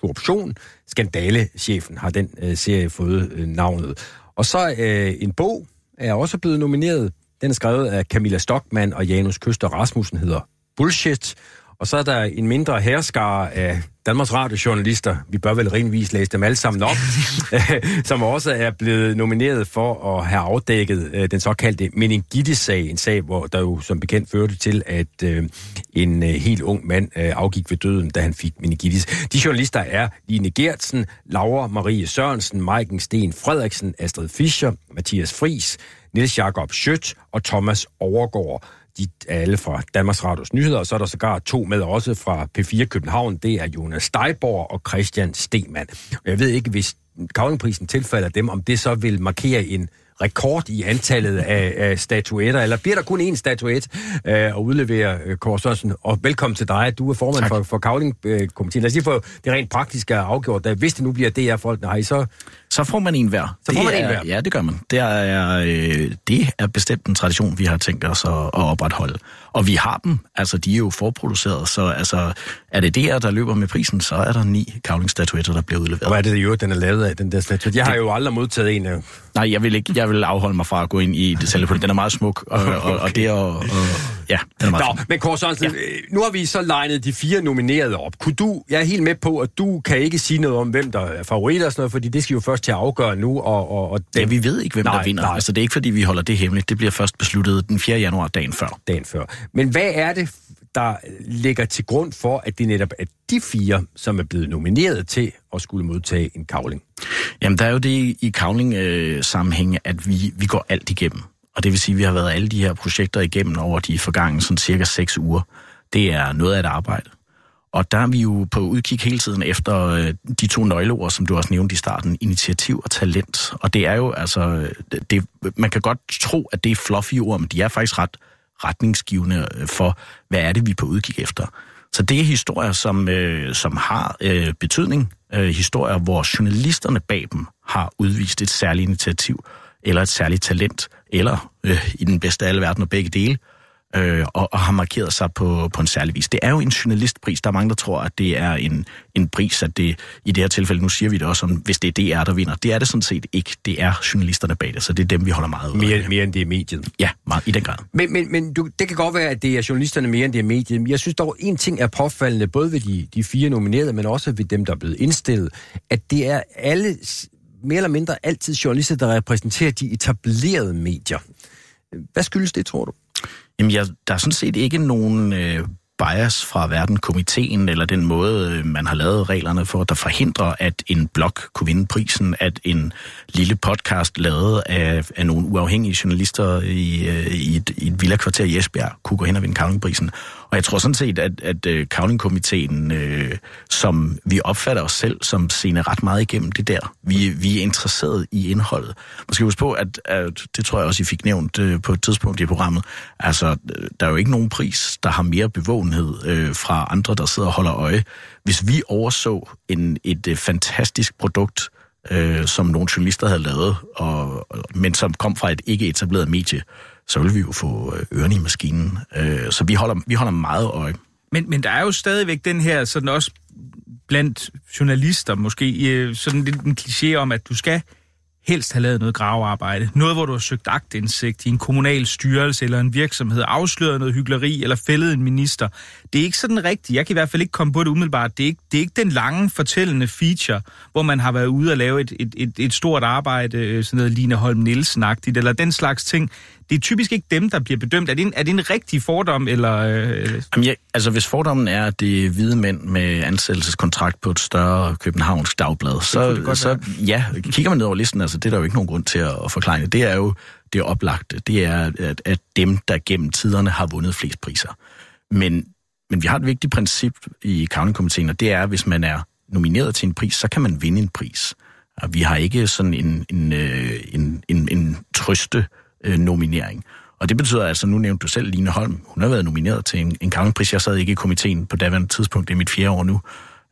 korruption. Skandalechefen har den øh, serie fået øh, navnet. Og så øh, en bog er også blevet nomineret. Den er skrevet af Camilla Stockmann og Janus Køster Rasmussen, hedder Bullshit. Og så er der en mindre herskare af Danmarks radiojournalister, vi bør vel rimeligvis læse dem alle sammen op, som også er blevet nomineret for at have afdækket øh, den såkaldte meningitis-sag, en sag, hvor der jo som bekendt førte til, at øh, en øh, helt ung mand øh, afgik ved døden, da han fik meningitis. De journalister er Line Gertsen, Laura Marie Sørensen, Maiken Sten Frederiksen, Astrid Fischer, Mathias Fris, Niels Jakob Schødt og Thomas Overgaard de er alle fra Danmarks Radios Nyheder, og så er der sågar to med også fra P4 København. Det er Jonas Steiborg og Christian Stemann. Jeg ved ikke, hvis Kavlingprisen tilfalder dem, om det så vil markere en rekord i antallet af, af statuetter, eller bliver der kun én statuet øh, at udlevere, øh, Kåre Sørensen? Og velkommen til dig. Du er formand tak. for, for Kavling-komiteen. Lad os lige få det rent praktiske afgjort. Da, hvis det nu bliver DR-folk, nej, så... Så får man en hver. Så får det man en er, hver? Ja, det gør man. Det er, øh, det er bestemt en tradition, vi har tænkt os at, at opretholde. Og vi har dem. Altså, de er jo forproduceret, så altså, er det DR, der løber med prisen, så er der ni kavlingstatuetter, der bliver udleveret. Og hvad er det jo, den er lavet af, den der statuet? Jeg har jo aldrig modtaget en af... Nej, jeg vil ikke. Jeg vil afholde mig fra at gå ind i detaljer på den. Den er meget smuk, og, okay. og, og det er... Og, og, ja, den er meget Nå, fin. men Kåre Sørensen, ja. nu har vi så legnet de fire nominerede op. Kunne du, jeg er helt med på, at du kan ikke sige noget om, hvem der er favoritter og sådan noget, fordi det skal jo først til at afgøre nu. Og, og, og Ja, vi ved ikke, hvem Nej, der vinder. nej. Altså, det er ikke, fordi vi holder det hemmeligt. Det bliver først besluttet den 4. januar, dagen før. dagen før. Men hvad er det, der ligger til grund for, at det netop er de fire, som er blevet nomineret til at skulle modtage en kavling? Jamen, der er jo det i kavling-sammenhæng, at vi, vi går alt igennem. Og det vil sige, at vi har været alle de her projekter igennem over de forgangne sådan cirka seks uger. Det er noget af et arbejde. Og der er vi jo på udkig hele tiden efter øh, de to nøgleord, som du også nævnte i starten, initiativ og talent. Og det er jo altså, øh, det, man kan godt tro, at det er fluffy ord, men de er faktisk ret retningsgivende øh, for, hvad er det, vi er på udkig efter. Så det er historier, som, øh, som har øh, betydning. Øh, historier, hvor journalisterne bag dem har udvist et særligt initiativ, eller et særligt talent, eller øh, i den bedste af alle verdener begge dele, øh, og, og har markeret sig på, på en særlig vis. Det er jo en journalistpris. Der er mange, der tror, at det er en, en pris, at det i det her tilfælde, nu siger vi det også, om, hvis det er DR, der vinder. Det er det sådan set ikke. Det er journalisterne bag det, så det er dem, vi holder meget ud af. Mere, mere end det er mediet. Ja, meget, i den grad. Men, men, men du, det kan godt være, at det er journalisterne mere end det er mediet. Men jeg synes dog, en ting er påfaldende, både ved de, de fire nominerede, men også ved dem, der er blevet indstillet, at det er alle, mere eller mindre altid journalister, der repræsenterer de etablerede medier. Hvad skyldes det, tror du? Jamen, jeg, der er sådan set ikke nogen øh, bias fra verden komiteen eller den måde, øh, man har lavet reglerne for, der forhindrer, at en blog kunne vinde prisen, at en lille podcast lavet af, af nogle uafhængige journalister i, øh, i, et, i et villakvarter i Esbjerg kunne gå hen og vinde Kavlingprisen. Og jeg tror sådan set, at, at øh, Kavlingkomiteen, øh, som vi opfatter os selv som sener ret meget igennem det der. Vi, vi er interesseret i indholdet. Man skal huske på, at, at det tror jeg også, I fik nævnt øh, på et tidspunkt i programmet. Altså, øh, der er jo ikke nogen pris, der har mere bevågenhed øh, fra andre, der sidder og holder øje. Hvis vi overså en, et øh, fantastisk produkt, øh, som nogle journalister havde lavet, og, og- men som kom fra et ikke etableret medie, så vil vi jo få øh, ørerne i maskinen. Øh, så vi holder, vi holder meget øje. Men, men der er jo stadigvæk den her, sådan også blandt journalister måske, øh, sådan lidt en kliché om, at du skal helst have lavet noget gravearbejde. Noget, hvor du har søgt agtindsigt i en kommunal styrelse eller en virksomhed, afsløret noget hyggeleri eller fældet en minister. Det er ikke sådan rigtigt. Jeg kan i hvert fald ikke komme på det umiddelbart. Det er ikke, det er ikke den lange, fortællende feature, hvor man har været ude og lave et, et, et, et stort arbejde, øh, sådan noget Line Holm Nielsen-agtigt, eller den slags ting. Det er typisk ikke dem, der bliver bedømt. Er det en, er det en rigtig fordom, eller... Øh, Jamen, jeg, altså, hvis fordommen er, at det er hvide mænd med ansættelseskontrakt på et større københavnsk dagblad, så, det så ja, kigger man ned over listen, altså det er der jo ikke nogen grund til at, at forklare. Det er jo det oplagte. Det er, at, at dem, der gennem tiderne har vundet flest priser. Men, men vi har et vigtigt princip i County-komiteen, og det er, at hvis man er nomineret til en pris, så kan man vinde en pris. Og vi har ikke sådan en, en, øh, en, en, en trøste øh, nominering. Og det betyder altså, nu nævnte du selv Line Holm, hun har været nomineret til en, en County-pris. Jeg sad ikke i komiteen på daværende tidspunkt, det er mit fjerde år nu.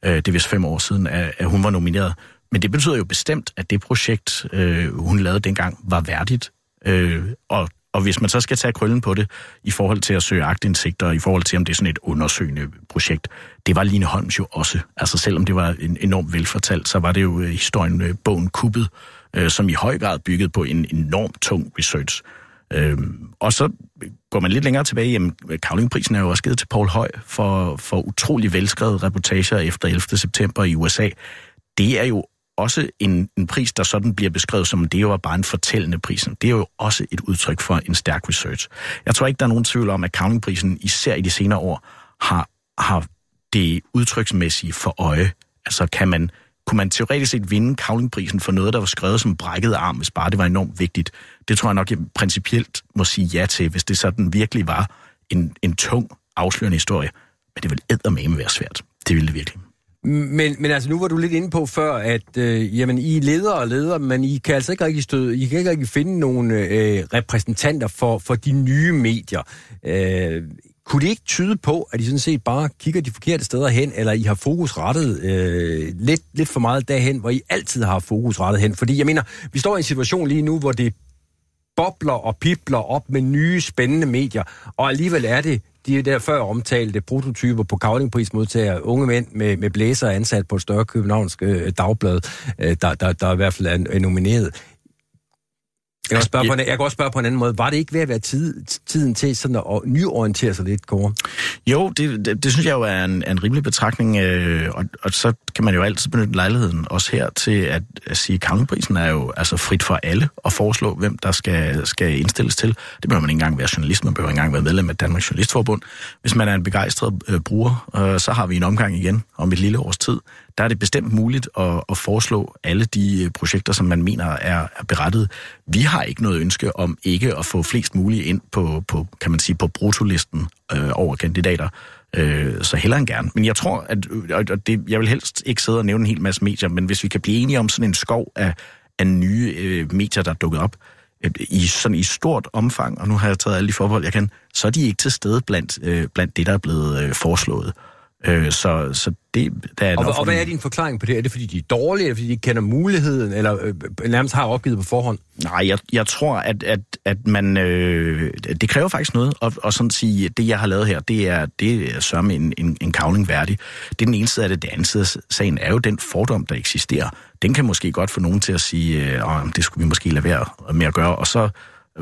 Øh, det er vist fem år siden, at, at hun var nomineret. Men det betyder jo bestemt, at det projekt, øh, hun lavede dengang, var værdigt. Øh, og, og hvis man så skal tage krøllen på det, i forhold til at søge agtindsigter, i forhold til, om det er sådan et undersøgende projekt, det var Line Holms jo også. Altså selvom det var en enormt velfortalt, så var det jo øh, historien, øh, bogen Kuppet, øh, som i høj grad bygget på en enormt tung research. Øhm, og så går man lidt længere tilbage, jamen Kavlingprisen er jo også givet til Paul Høj for, for utrolig velskrevet reportager efter 11. september i USA. Det er jo også en, en pris, der sådan bliver beskrevet som, det var bare en fortællende pris. Det er jo også et udtryk for en stærk research. Jeg tror ikke, der er nogen tvivl om, at Kavlingprisen især i de senere år har, har det udtryksmæssige for øje. Altså kan man, kunne man teoretisk set vinde Kavlingprisen for noget, der var skrevet som brækket arm, hvis bare det var enormt vigtigt. Det tror jeg nok, jeg principielt må sige ja til, hvis det sådan virkelig var en, en tung, afslørende historie. Men det ville eddermame være svært. Det ville det virkelig. Men, men altså, nu var du lidt inde på før, at øh, jamen, I er ledere og ledere, men I kan altså ikke rigtig støde, I kan ikke rigtig finde nogle øh, repræsentanter for, for de nye medier. Øh, kunne det ikke tyde på, at I sådan set bare kigger de forkerte steder hen, eller I har fokus rettet øh, lidt, lidt for meget derhen, hvor I altid har fokus rettet hen? Fordi jeg mener, vi står i en situation lige nu, hvor det bobler og pipler op med nye spændende medier, og alligevel er det de der før omtalte prototyper på kavlingprismodtager, unge mænd med, med blæser ansat på et større københavnsk øh, dagblad, øh, der, der, der i hvert fald er, er nomineret. Jeg kan, spørge på en, jeg kan også spørge på en anden måde. Var det ikke ved at være tid, tiden til sådan at nyorientere sig lidt, Kåre? Jo, det, det, det synes jeg jo er en, en rimelig betragtning, øh, og, og så kan man jo altid benytte lejligheden også her til at, at sige, at Kavlingprisen er jo altså frit for alle at foreslå, hvem der skal, skal indstilles til. Det behøver man ikke engang være journalist, man behøver ikke engang være medlem af Danmarks Journalistforbund. Hvis man er en begejstret øh, bruger, øh, så har vi en omgang igen om et lille års tid, der er det bestemt muligt at, at foreslå alle de øh, projekter, som man mener er, er berettet. Vi har ikke noget ønske om ikke at få flest mulige ind på, på kan man sige, på brutolisten øh, over kandidater. Øh, så hellere end gerne. Men jeg tror, at øh, og det, jeg vil helst ikke sidde og nævne en hel masse medier, men hvis vi kan blive enige om sådan en skov af, af nye øh, medier, der er dukket op, øh, i, sådan i stort omfang, og nu har jeg taget alle de forhold, jeg kan, så er de ikke til stede blandt, øh, blandt det, der er blevet øh, foreslået. Øh, så, så det der er og, og hvad er din forklaring på det? Er det fordi, de er dårlige, eller fordi de ikke kender muligheden, eller øh, nærmest har opgivet på forhånd? Nej, jeg, jeg tror, at, at, at man... Øh, det kræver faktisk noget, og, og sådan sige, det jeg har lavet her, det er, det er sørme en, en, en kavling værdig. Det er den ene side af det. Det andet side af sagen er jo den fordom, der eksisterer. Den kan måske godt få nogen til at sige, øh, det skulle vi måske lade være med at gøre, og så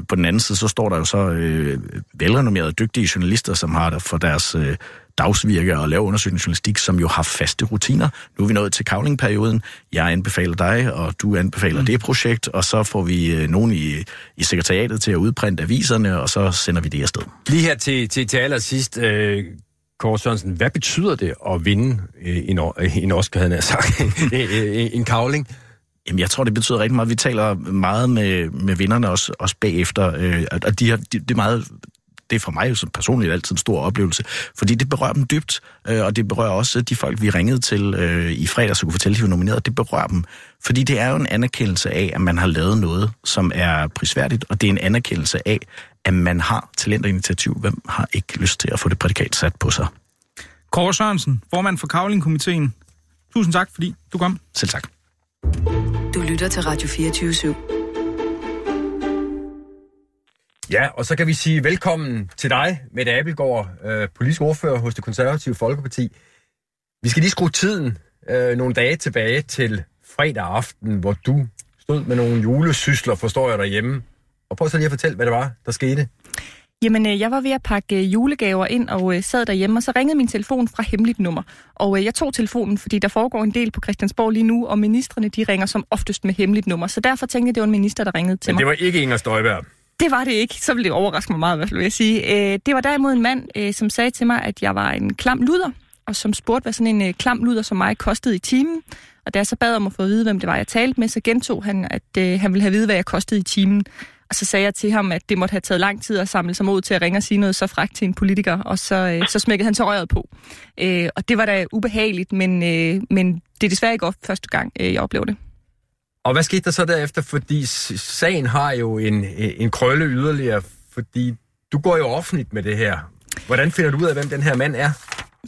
på den anden side, så står der jo så øh, velrenommerede, dygtige journalister, som har der for deres øh, dagsvirke og lave undersøgende journalistik, som jo har faste rutiner. Nu er vi nået til kavlingperioden. Jeg anbefaler dig, og du anbefaler mm. det projekt, og så får vi øh, nogen i, i sekretariatet til at udprinte aviserne, og så sender vi det afsted. Lige her til, til, til allersidst, øh, Kåre Sørensen, hvad betyder det at vinde øh, en, en Oscar, havde jeg sagt, en kavling? Jamen, jeg tror, det betyder rigtig meget. Vi taler meget med, med vinderne også, også bagefter, øh, og de har, de, det er meget det er for mig jo som personligt altid en stor oplevelse, fordi det berører dem dybt, øh, og det berører også de folk, vi ringede til øh, i fredag, så kunne fortælle, at de var nomineret, det berører dem. Fordi det er jo en anerkendelse af, at man har lavet noget, som er prisværdigt, og det er en anerkendelse af, at man har talent og initiativ. Hvem har ikke lyst til at få det prædikat sat på sig? Kåre Sørensen, formand for Kavlingkomiteen. Tusind tak, fordi du kom. Selv tak. Du lytter til Radio 24 /7. Ja, og så kan vi sige velkommen til dig, Mette Abelgaard, øh, politisk ordfører hos det konservative Folkeparti. Vi skal lige skrue tiden øh, nogle dage tilbage til fredag aften, hvor du stod med nogle julesysler, forstår jeg derhjemme. Og prøv så lige at fortælle, hvad det var, der skete. Jamen, øh, jeg var ved at pakke øh, julegaver ind og øh, sad derhjemme, og så ringede min telefon fra hemmeligt nummer. Og jeg tog telefonen, fordi der foregår en del på Christiansborg lige nu, og ministerne de ringer som oftest med hemmeligt nummer. Så derfor tænkte jeg, det var en minister, der ringede til Men mig. det var ikke Inger Støjberg. Det var det ikke. Så ville det overraske mig meget, hvad vil jeg sige. Øh, det var derimod en mand, øh, som sagde til mig, at jeg var en klam luder, og som spurgte, hvad sådan en øh, klam luder som mig kostede i timen. Og da jeg så bad om at få at vide, hvem det var, jeg talte med, så gentog han, at han ville have at vide, hvad jeg kostede i timen. Og så sagde jeg til ham, at det måtte have taget lang tid at samle sig mod til at ringe og sige noget så frækt til en politiker, og så, øh, så smækkede han så røret på. Øh, og det var da ubehageligt, men, øh, men det er desværre ikke første gang, øh, jeg oplevede det. Og hvad skete der så derefter? Fordi sagen har jo en, en krølle yderligere, fordi du går jo offentligt med det her. Hvordan finder du ud af, hvem den her mand er?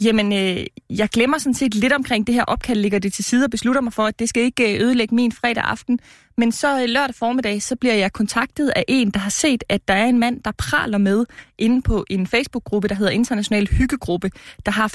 Jamen, øh, jeg glemmer sådan set lidt omkring det her opkald, ligger det til side og beslutter mig for, at det skal ikke øh, ødelægge min fredag aften. Men så øh, lørdag formiddag, så bliver jeg kontaktet af en, der har set, at der er en mand, der praler med inde på en Facebook-gruppe, der hedder International Hyggegruppe, der har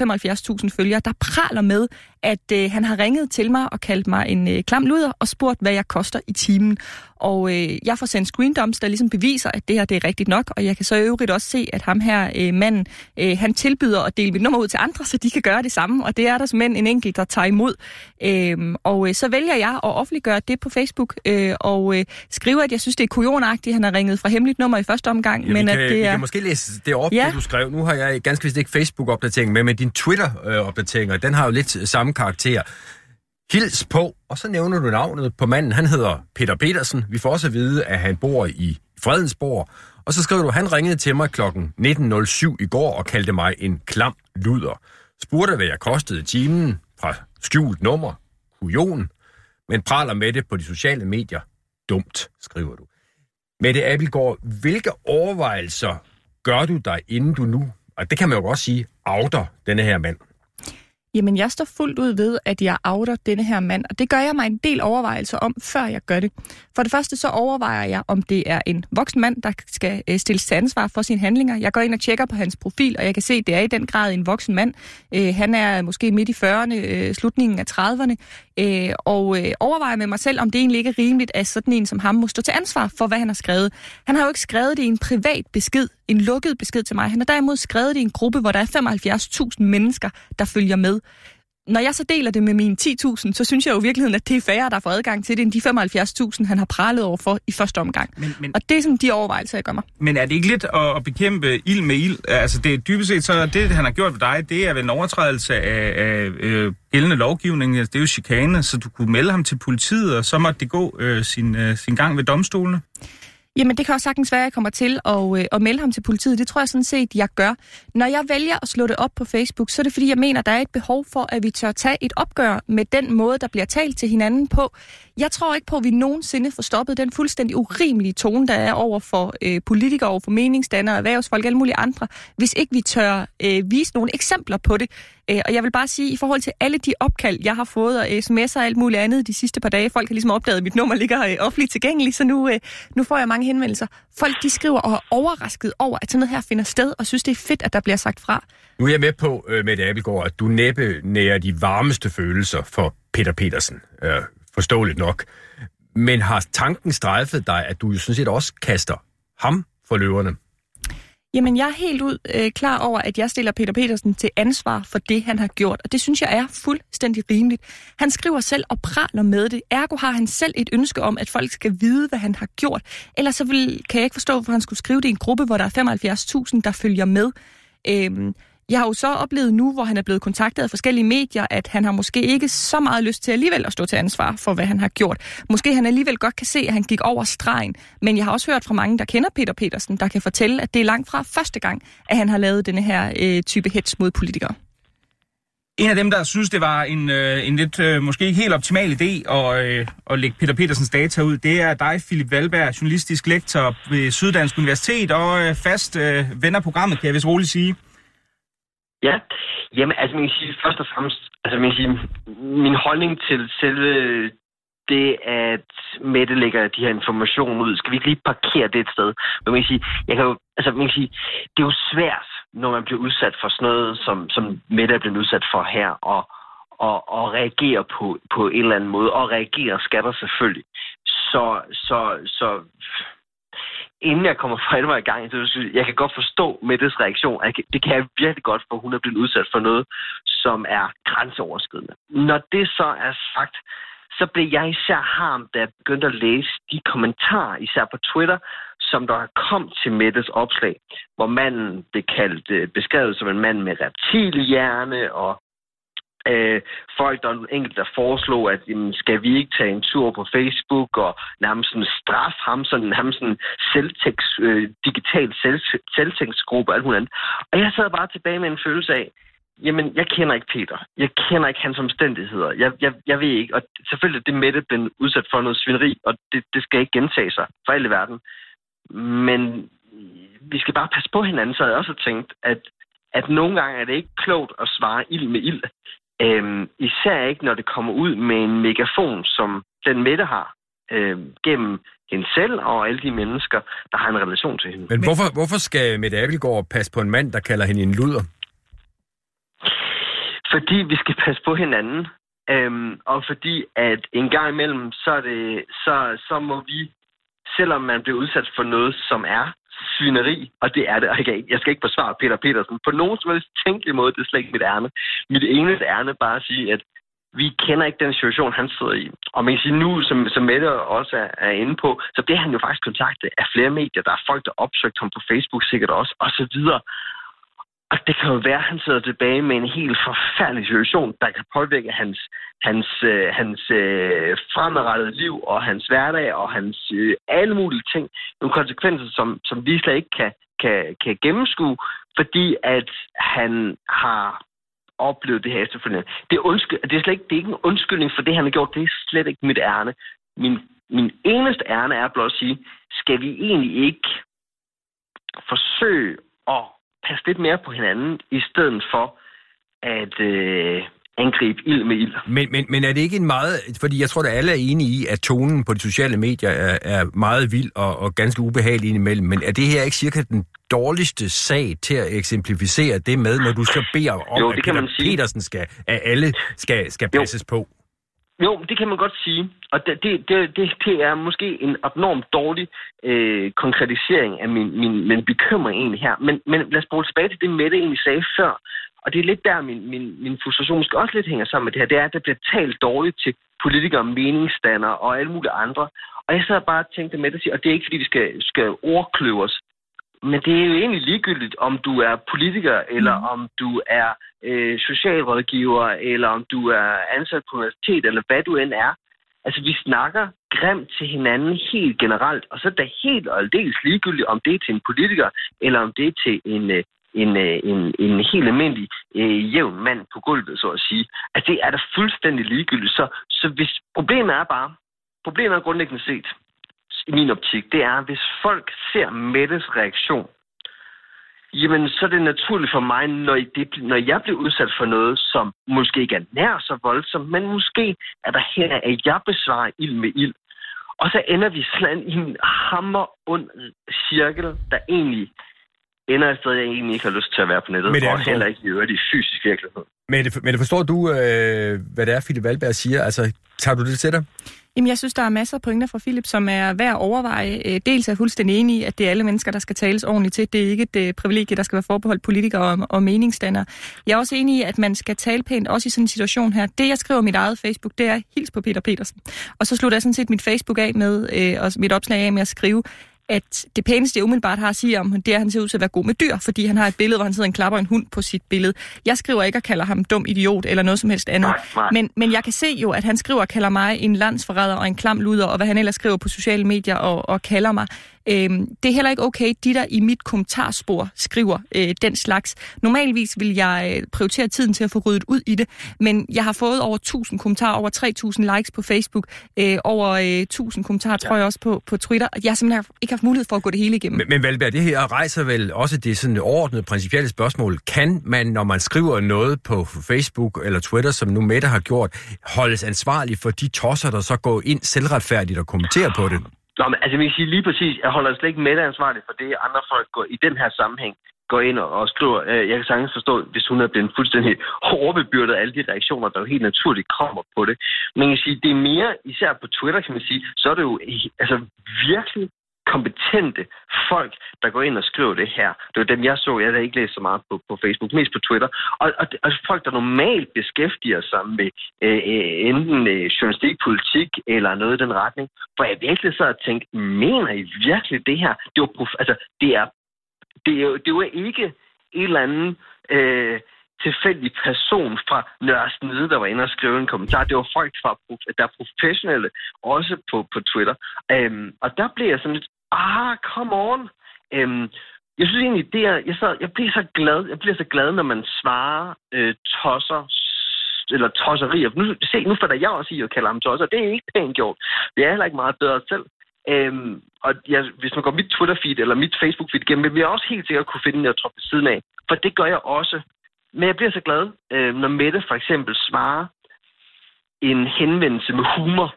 75.000 følgere, der praler med, at øh, han har ringet til mig og kaldt mig en øh, klam luder og spurgt, hvad jeg koster i timen. Og øh, jeg får sendt screendoms, der ligesom beviser, at det her det er rigtigt nok, og jeg kan så i øvrigt også se, at ham her øh, manden, øh, han tilbyder at dele mit nummer ud til andre, så de kan gøre det samme, og det er der som en enkelt, der tager imod. Øh, og øh, så vælger jeg at offentliggøre det på Facebook, øh, og øh, skrive, at jeg synes, det er kujonagtigt, han har ringet fra hemmeligt nummer i første omgang. Ja, men kan, at det er... kan måske læse det op, Ja. det du skrev. Nu har jeg ganske vist ikke Facebook-opdatering med, men din Twitter-opdatering, og den har jo lidt samme karakter. Hils på, og så nævner du navnet på manden. Han hedder Peter Petersen. Vi får også at vide, at han bor i Fredensborg. Og så skriver du, han ringede til mig kl. 19.07 i går og kaldte mig en klam luder. Spurgte, hvad jeg kostede timen. fra skjult nummer, kujon, men praler med det på de sociale medier. Dumt, skriver du. Mette Abelgaard, hvilke overvejelser gør du dig, inden du nu, og det kan man jo også sige, outer denne her mand? Jamen, jeg står fuldt ud ved, at jeg outer denne her mand, og det gør jeg mig en del overvejelser om, før jeg gør det. For det første så overvejer jeg, om det er en voksen mand, der skal øh, stilles til ansvar for sine handlinger. Jeg går ind og tjekker på hans profil, og jeg kan se, at det er i den grad en voksen mand. Øh, han er måske midt i 40'erne, øh, slutningen af 30'erne, Øh, og øh, overvejer med mig selv, om det egentlig ikke er rimeligt, at sådan en som ham må stå til ansvar for, hvad han har skrevet. Han har jo ikke skrevet det i en privat besked, en lukket besked til mig. Han har derimod skrevet det i en gruppe, hvor der er 75.000 mennesker, der følger med når jeg så deler det med mine 10.000, så synes jeg jo i virkeligheden, at det er færre, der får adgang til det, end de 75.000, han har pralet over for i første omgang. Men, men, og det er sådan de overvejelser, jeg gør mig. Men er det ikke lidt at, at bekæmpe ild med ild? Altså det er dybest set så, det han har gjort ved dig, det er vel en overtrædelse af, af øh, gældende lovgivning. Altså, det er jo chikane, så du kunne melde ham til politiet, og så måtte det gå øh, sin, øh, sin gang ved domstolene. Jamen, det kan også sagtens være, at jeg kommer til at, øh, at melde ham til politiet. Det tror jeg sådan set, jeg gør. Når jeg vælger at slå det op på Facebook, så er det fordi, jeg mener, der er et behov for, at vi tør tage et opgør med den måde, der bliver talt til hinanden på. Jeg tror ikke på, at vi nogensinde får stoppet den fuldstændig urimelige tone, der er over for øh, politikere, over for meningsdannere, erhvervsfolk og alle mulige andre, hvis ikke vi tør øh, vise nogle eksempler på det. Øh, og jeg vil bare sige, i forhold til alle de opkald, jeg har fået, og sms'er og alt muligt andet de sidste par dage, folk har ligesom opdaget, at mit nummer ligger øh, offentligt tilgængeligt, så nu, øh, nu får jeg mange henvendelser. Folk de skriver og er overrasket over, at sådan noget her finder sted, og synes, det er fedt, at der bliver sagt fra. Nu er jeg med på, øh, Mette Abelgaard, at du næppe nærer de varmeste følelser for Peter Petersen. Øh, forståeligt nok. Men har tanken strejfet dig, at du jo sådan set også kaster ham for løverne? Jamen, jeg er helt ud øh, klar over, at jeg stiller Peter Petersen til ansvar for det, han har gjort, og det synes jeg er fuldstændig rimeligt. Han skriver selv og praler med det. Ergo har han selv et ønske om, at folk skal vide, hvad han har gjort. Ellers så vil, kan jeg ikke forstå, hvorfor han skulle skrive det i en gruppe, hvor der er 75.000, der følger med. Øhm, jeg har jo så oplevet nu, hvor han er blevet kontaktet af forskellige medier, at han har måske ikke så meget lyst til alligevel at stå til ansvar for, hvad han har gjort. Måske han alligevel godt kan se, at han gik over stregen. Men jeg har også hørt fra mange, der kender Peter Petersen, der kan fortælle, at det er langt fra første gang, at han har lavet denne her øh, type hets mod politikere. En af dem, der synes, det var en, øh, en lidt øh, måske ikke helt optimal idé at, øh, at lægge Peter Petersens data ud, det er dig, Philip Valberg, journalistisk lektor ved Syddansk Universitet og øh, fast øh, ven af programmet, kan jeg vist roligt sige. Ja, jamen altså man kan sige, først og fremmest, altså man kan sige, min holdning til selve det, at Mette lægger de her informationer ud, skal vi ikke lige parkere det et sted? Men man kan sige, jeg kan jo, altså man kan sige, det er jo svært, når man bliver udsat for sådan noget, som, som Mette er blevet udsat for her, og, og, og reagere på, på en eller anden måde, og reagere skal der selvfølgelig. Så, så, så inden jeg kommer for alvor i gang, så synes jeg kan godt forstå Mettes reaktion. Det kan jeg virkelig godt, for hun er blevet udsat for noget, som er grænseoverskridende. Når det så er sagt, så blev jeg især harm, da jeg begyndte at læse de kommentarer, især på Twitter, som der kom til Mettes opslag, hvor manden blev kaldt, øh, beskrevet som en mand med reptilhjerne og øh, folk, der var enkelt, der foreslog, at jamen, skal vi ikke tage en tur på Facebook og nærmest sådan straf ham, sådan nærmest sådan selvtægts, øh, digital selv, selvtægtsgruppe og alt muligt andet. Og jeg sad bare tilbage med en følelse af, jamen, jeg kender ikke Peter. Jeg kender ikke hans omstændigheder. Jeg, jeg, jeg ved ikke, og selvfølgelig det Mette blev udsat for noget svineri, og det, det skal ikke gentage sig for alle verden. Men vi skal bare passe på hinanden, så jeg også tænkt, at at nogle gange er det ikke klogt at svare ild med ild. Øhm, især ikke, når det kommer ud med en megafon, som den Mette har, øhm, gennem hende selv og alle de mennesker, der har en relation til hende. Men hvorfor, hvorfor skal Mette Abelgaard passe på en mand, der kalder hende en luder? Fordi vi skal passe på hinanden. Øhm, og fordi at en gang imellem, så, er det, så, så må vi, selvom man bliver udsat for noget, som er svineri, og det er det. Jeg skal ikke forsvare Peter Petersen på nogen som helst tænkelig måde. Det er slet ikke mit ærne. Mit eneste ærne bare at sige, at vi kender ikke den situation, han sidder i. Og man kan sige nu, som, som Mette også er, er inde på, så bliver han jo faktisk kontaktet af flere medier. Der er folk, der opsøgte ham på Facebook sikkert også, og så videre. Og det kan jo være, at han sidder tilbage med en helt forfærdelig situation, der kan påvirke hans, hans, øh, hans øh, fremadrettede liv og hans hverdag og hans øh, alle mulige ting. Nogle konsekvenser, som, som vi slet ikke kan, kan, kan gennemskue, fordi at han har oplevet det her efterfølgende. Det er, undskyld, det er slet ikke, det er ikke en undskyldning for det, han har gjort. Det er slet ikke mit ærne. Min, min eneste ærne er blot at sige, skal vi egentlig ikke forsøge at passe lidt mere på hinanden, i stedet for at øh, angribe ild med ild. Men, men, men er det ikke en meget... Fordi jeg tror, at alle er enige i, at tonen på de sociale medier er, er meget vild og, og ganske ubehagelig indimellem. Men er det her ikke cirka den dårligste sag til at eksemplificere det med, når du så beder om, Jo, at det kan Peter man sige. Petersen skal, at alle skal, skal Jo. passes på? Jo, det kan man godt sige. Og det, det, det, det, er måske en abnormt dårlig øh, konkretisering af min, min, min bekymring egentlig her. Men, men lad os bruge tilbage til det, Mette egentlig sagde før. Og det er lidt der, min, min, min frustration måske også lidt hænger sammen med det her. Det er, at der bliver talt dårligt til politikere, meningsstandere og alle mulige andre. Og jeg sad bare og tænkte med at sige, og det er ikke fordi, vi skal, skal ordkløve os, men det er jo egentlig ligegyldigt, om du er politiker, eller mm. om du er øh, socialrådgiver, eller om du er ansat på universitet, eller hvad du end er. Altså, vi snakker grimt til hinanden helt generelt, og så er det helt og aldeles ligegyldigt, om det er til en politiker, eller om det er til en, øh, en, øh, en, en helt almindelig øh, jævn mand på gulvet, så at sige. Altså, det er da fuldstændig ligegyldigt. Så, så hvis problemet er bare, problemet er grundlæggende set, i min optik, det er, hvis folk ser Mettes reaktion, jamen så er det naturligt for mig, når, det, når jeg bliver udsat for noget, som måske ikke er nær så voldsomt, men måske er der her, at jeg besvarer ild med ild. Og så ender vi sådan i en hammer ond cirkel, der egentlig ender et sted, jeg egentlig ikke har lyst til at være på nettet, Men det er og en heller ikke i øvrigt i fysisk virkelighed. Men det, men forstår du, øh, hvad det er, Philip Valberg siger? Altså, tager du det til dig? Jamen, jeg synes, der er masser af pointer fra Philip, som er værd at overveje. Øh, dels er jeg fuldstændig enig i, at det er alle mennesker, der skal tales ordentligt til. Det er ikke et øh, privilegie, der skal være forbeholdt politikere og, og meningsdannere. Jeg er også enig i, at man skal tale pænt, også i sådan en situation her. Det, jeg skriver i mit eget Facebook, det er hils på Peter Petersen. Og så slutter jeg sådan set mit Facebook af med, øh, og mit opslag af med at skrive, at det pæneste, jeg umiddelbart har at sige om det er, at han ser ud til at være god med dyr, fordi han har et billede, hvor han sidder en klapper en hund på sit billede. Jeg skriver ikke og kalder ham dum idiot eller noget som helst andet. Men, men jeg kan se jo, at han skriver og kalder mig en landsforræder og en klam luder, og hvad han ellers skriver på sociale medier og, og kalder mig. Øhm, det er heller ikke okay, de der i mit kommentarspor skriver øh, den slags. Normalvis vil jeg øh, prioritere tiden til at få ryddet ud i det, men jeg har fået over 1000 kommentarer, over 3000 likes på Facebook, øh, over øh, 1000 kommentarer, tror jeg også, på, på Twitter. Jeg har simpelthen ikke haft mulighed for at gå det hele igennem. Men, men Valberg, det her rejser vel også det sådan overordnede principielle spørgsmål. Kan man, når man skriver noget på Facebook eller Twitter, som nu Mette har gjort, holdes ansvarlig for de tosser, der så går ind selvretfærdigt og kommenterer på det? Nå, men altså, jeg vil sige lige præcis, jeg holder slet ikke medansvarlig for det, andre folk går i den her sammenhæng går ind og, og skriver. Øh, Jeg kan sagtens forstå, hvis hun er blevet fuldstændig overbebyrdet af alle de reaktioner, der jo helt naturligt kommer på det. Men jeg kan sige, det er mere, især på Twitter, kan man sige, så er det jo altså, virkelig kompetente folk, der går ind og skriver det her. Det var dem, jeg så. Jeg har ikke læst så meget på, på Facebook, mest på Twitter. Og, og, og folk, der normalt beskæftiger sig med øh, øh enten øh, journalistik, politik eller noget i den retning, hvor jeg virkelig så har tænkt, mener I virkelig det her? Det, var, prof- altså, det, er, det, er, det var ikke en eller anden... Øh, tilfældig person fra Nørresnede, der var inde og skrive en kommentar. Det var folk, fra, prof- der er professionelle, også på, på Twitter. Øhm, og der blev jeg sådan lidt, ah, come on. Øhm, jeg synes egentlig, det er, jeg, så, jeg bliver så glad, jeg bliver så glad, når man svarer øh, tosser, eller tosserier. Nu, se, nu fatter jeg også i at kalde ham tosser. Det er ikke pænt gjort. Det er heller ikke meget bedre selv. Øhm, og jeg, hvis man går mit Twitter-feed eller mit Facebook-feed igennem, vil jeg også helt sikkert kunne finde det jeg tror ved siden af. For det gør jeg også. Men jeg bliver så glad, øh, når Mette for eksempel svarer en henvendelse med humor.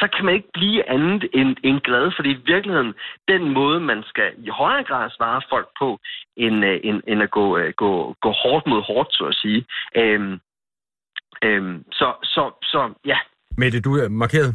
Så kan man ikke blive andet end, end glad, fordi i virkeligheden, den måde, man skal i højere grad svare folk på, end, øh, end, end at gå, øh, gå, gå hårdt mod hårdt, så at sige. Øhm, øhm, så, så, så, ja, Mette, du er markeret.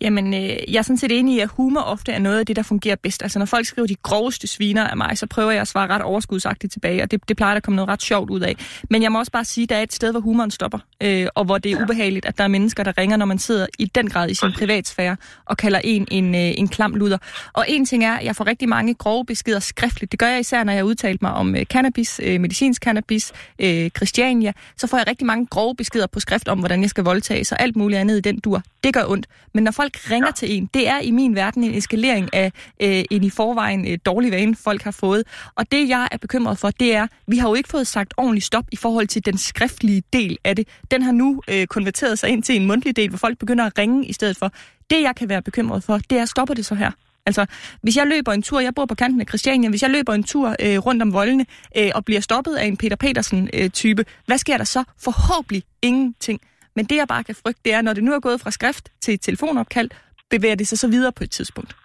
Jamen, øh, jeg er sådan set enig i, at humor ofte er noget af det, der fungerer bedst. Altså, når folk skriver de groveste sviner af mig, så prøver jeg at svare ret overskudsagtigt tilbage, og det, det plejer der at komme noget ret sjovt ud af. Men jeg må også bare sige, at der er et sted, hvor humoren stopper, øh, og hvor det er ubehageligt, at der er mennesker, der ringer, når man sidder i den grad i sin privatsfære, og kalder en en, øh, en klam luder. Og en ting er, at jeg får rigtig mange grove beskeder skriftligt. Det gør jeg især, når jeg udtalt mig om øh, cannabis, øh, medicinsk cannabis, øh, Christiania. Så får jeg rigtig mange grove beskeder på skrift om, hvordan jeg skal voldtage, og alt muligt andet i den dur. Det gør ondt. Men når folk folk ringer ja. til en, det er i min verden en eskalering af øh, en i forvejen øh, dårlig vane, folk har fået. Og det, jeg er bekymret for, det er, vi har jo ikke fået sagt ordentligt stop i forhold til den skriftlige del af det. Den har nu øh, konverteret sig ind til en mundtlig del, hvor folk begynder at ringe i stedet for. Det, jeg kan være bekymret for, det er, stopper det så her? Altså, hvis jeg løber en tur, jeg bor på kanten af Christiania, hvis jeg løber en tur øh, rundt om voldene øh, og bliver stoppet af en Peter Petersen-type, øh, hvad sker der så? Forhåbentlig ingenting. Men det, jeg bare kan frygte, det er, når det nu er gået fra skrift til et telefonopkald, bevæger det sig så videre på et tidspunkt.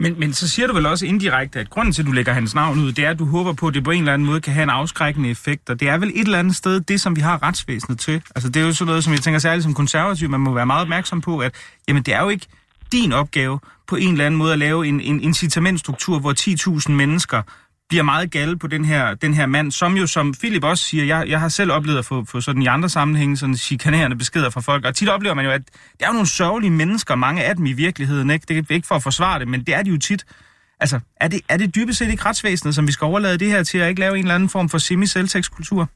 Men, men så siger du vel også indirekte, at grunden til, at du lægger hans navn ud, det er, at du håber på, at det på en eller anden måde kan have en afskrækkende effekt. Og det er vel et eller andet sted det, som vi har retsvæsenet til. Altså det er jo sådan noget, som jeg tænker særligt som konservativ, man må være meget opmærksom på, at jamen, det er jo ikke din opgave på en eller anden måde at lave en, en incitamentstruktur, hvor 10.000 mennesker bliver meget gale på den her, den her mand, som jo, som Philip også siger, jeg, jeg har selv oplevet at få, få sådan i andre sammenhænge, sådan chikanerende beskeder fra folk, og tit oplever man jo, at det er jo nogle sørgelige mennesker, mange af dem i virkeligheden, ikke? Det er ikke for at forsvare det, men det er de jo tit. Altså, er det, er det dybest set ikke retsvæsenet, som vi skal overlade det her til, at ikke lave en eller anden form for semi-selvtægtskultur?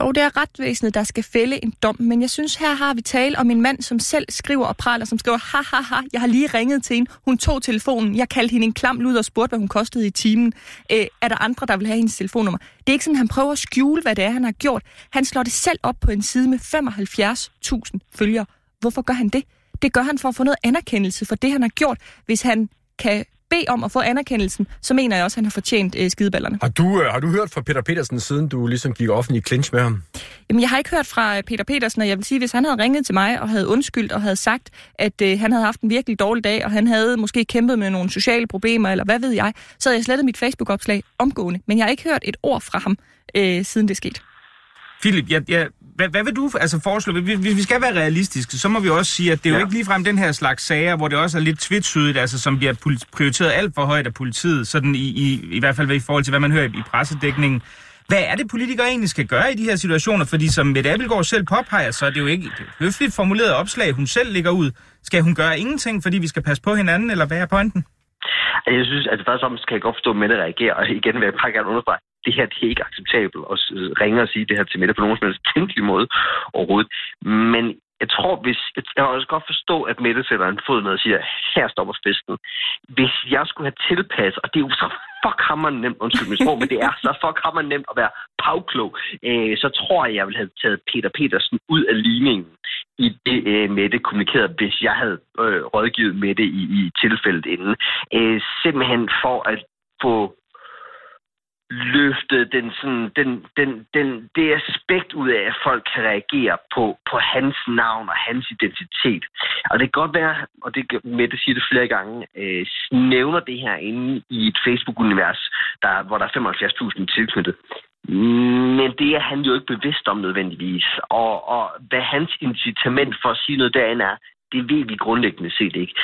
Jo, det er retvæsenet, der skal fælde en dom, men jeg synes, her har vi tale om en mand, som selv skriver og praler, som skriver, ha, ha, ha, jeg har lige ringet til hende, hun tog telefonen, jeg kaldte hende en klam lud og spurgte, hvad hun kostede i timen. Øh, er der andre, der vil have hendes telefonnummer? Det er ikke sådan, han prøver at skjule, hvad det er, han har gjort. Han slår det selv op på en side med 75.000 følgere. Hvorfor gør han det? Det gør han for at få noget anerkendelse for det, han har gjort. Hvis han kan bede om at få anerkendelsen, så mener jeg også, at han har fortjent øh, skideballerne. Har du, øh, har du hørt fra Peter Petersen, siden du ligesom gik offentlig clinch med ham? Jamen, jeg har ikke hørt fra øh, Peter Petersen, og jeg vil sige, hvis han havde ringet til mig og havde undskyldt og havde sagt, at øh, han havde haft en virkelig dårlig dag, og han havde måske kæmpet med nogle sociale problemer, eller hvad ved jeg, så havde jeg slettet mit Facebook-opslag omgående. Men jeg har ikke hørt et ord fra ham, øh, siden det skete. Philip, jeg, jeg, hvad, hvad vil du altså foreslå? Hvis vi, skal være realistiske, så må vi også sige, at det er jo ja. ikke ligefrem den her slags sager, hvor det også er lidt tvitsydigt, altså som bliver prioriteret alt for højt af politiet, sådan i, i, i hvert fald i forhold til, hvad man hører i, i pressedækningen. Hvad er det, politikere egentlig skal gøre i de her situationer? Fordi som Mette Abelgaard selv påpeger, så er det jo ikke et høfligt formuleret opslag, hun selv ligger ud. Skal hun gøre ingenting, fordi vi skal passe på hinanden, eller hvad er pointen? Jeg synes, at først og fremmest kan jeg godt forstå, at Mette reagerer, og igen vil jeg bare gerne understrege, det her det er ikke acceptabelt at øh, ringe og sige det her til Mette på nogen som helst tænkelig måde overhovedet. Men jeg tror, hvis, jeg kan også godt forstå, at Mette sætter en fod ned og siger, her stopper festen. Hvis jeg skulle have tilpasset, og det er jo så fuck hammer nemt, undskyld min sprog, men det er så fuck hammer nemt at være pavklog, øh, så tror jeg, jeg ville have taget Peter Petersen ud af ligningen i det, øh, Mette kommunikerede, hvis jeg havde øh, rådgivet Mette i, i tilfældet inden. Øh, simpelthen for at få løftet den, sådan, den, den, den, det aspekt ud af, at folk kan reagere på, på hans navn og hans identitet. Og det kan godt være, og det Mette siger det flere gange, øh, nævner det her inde i et Facebook-univers, der, hvor der er 75.000 tilknyttet. Men det er han jo ikke bevidst om nødvendigvis. Og, og hvad hans incitament for at sige noget derinde er, det ved vi grundlæggende set ikke.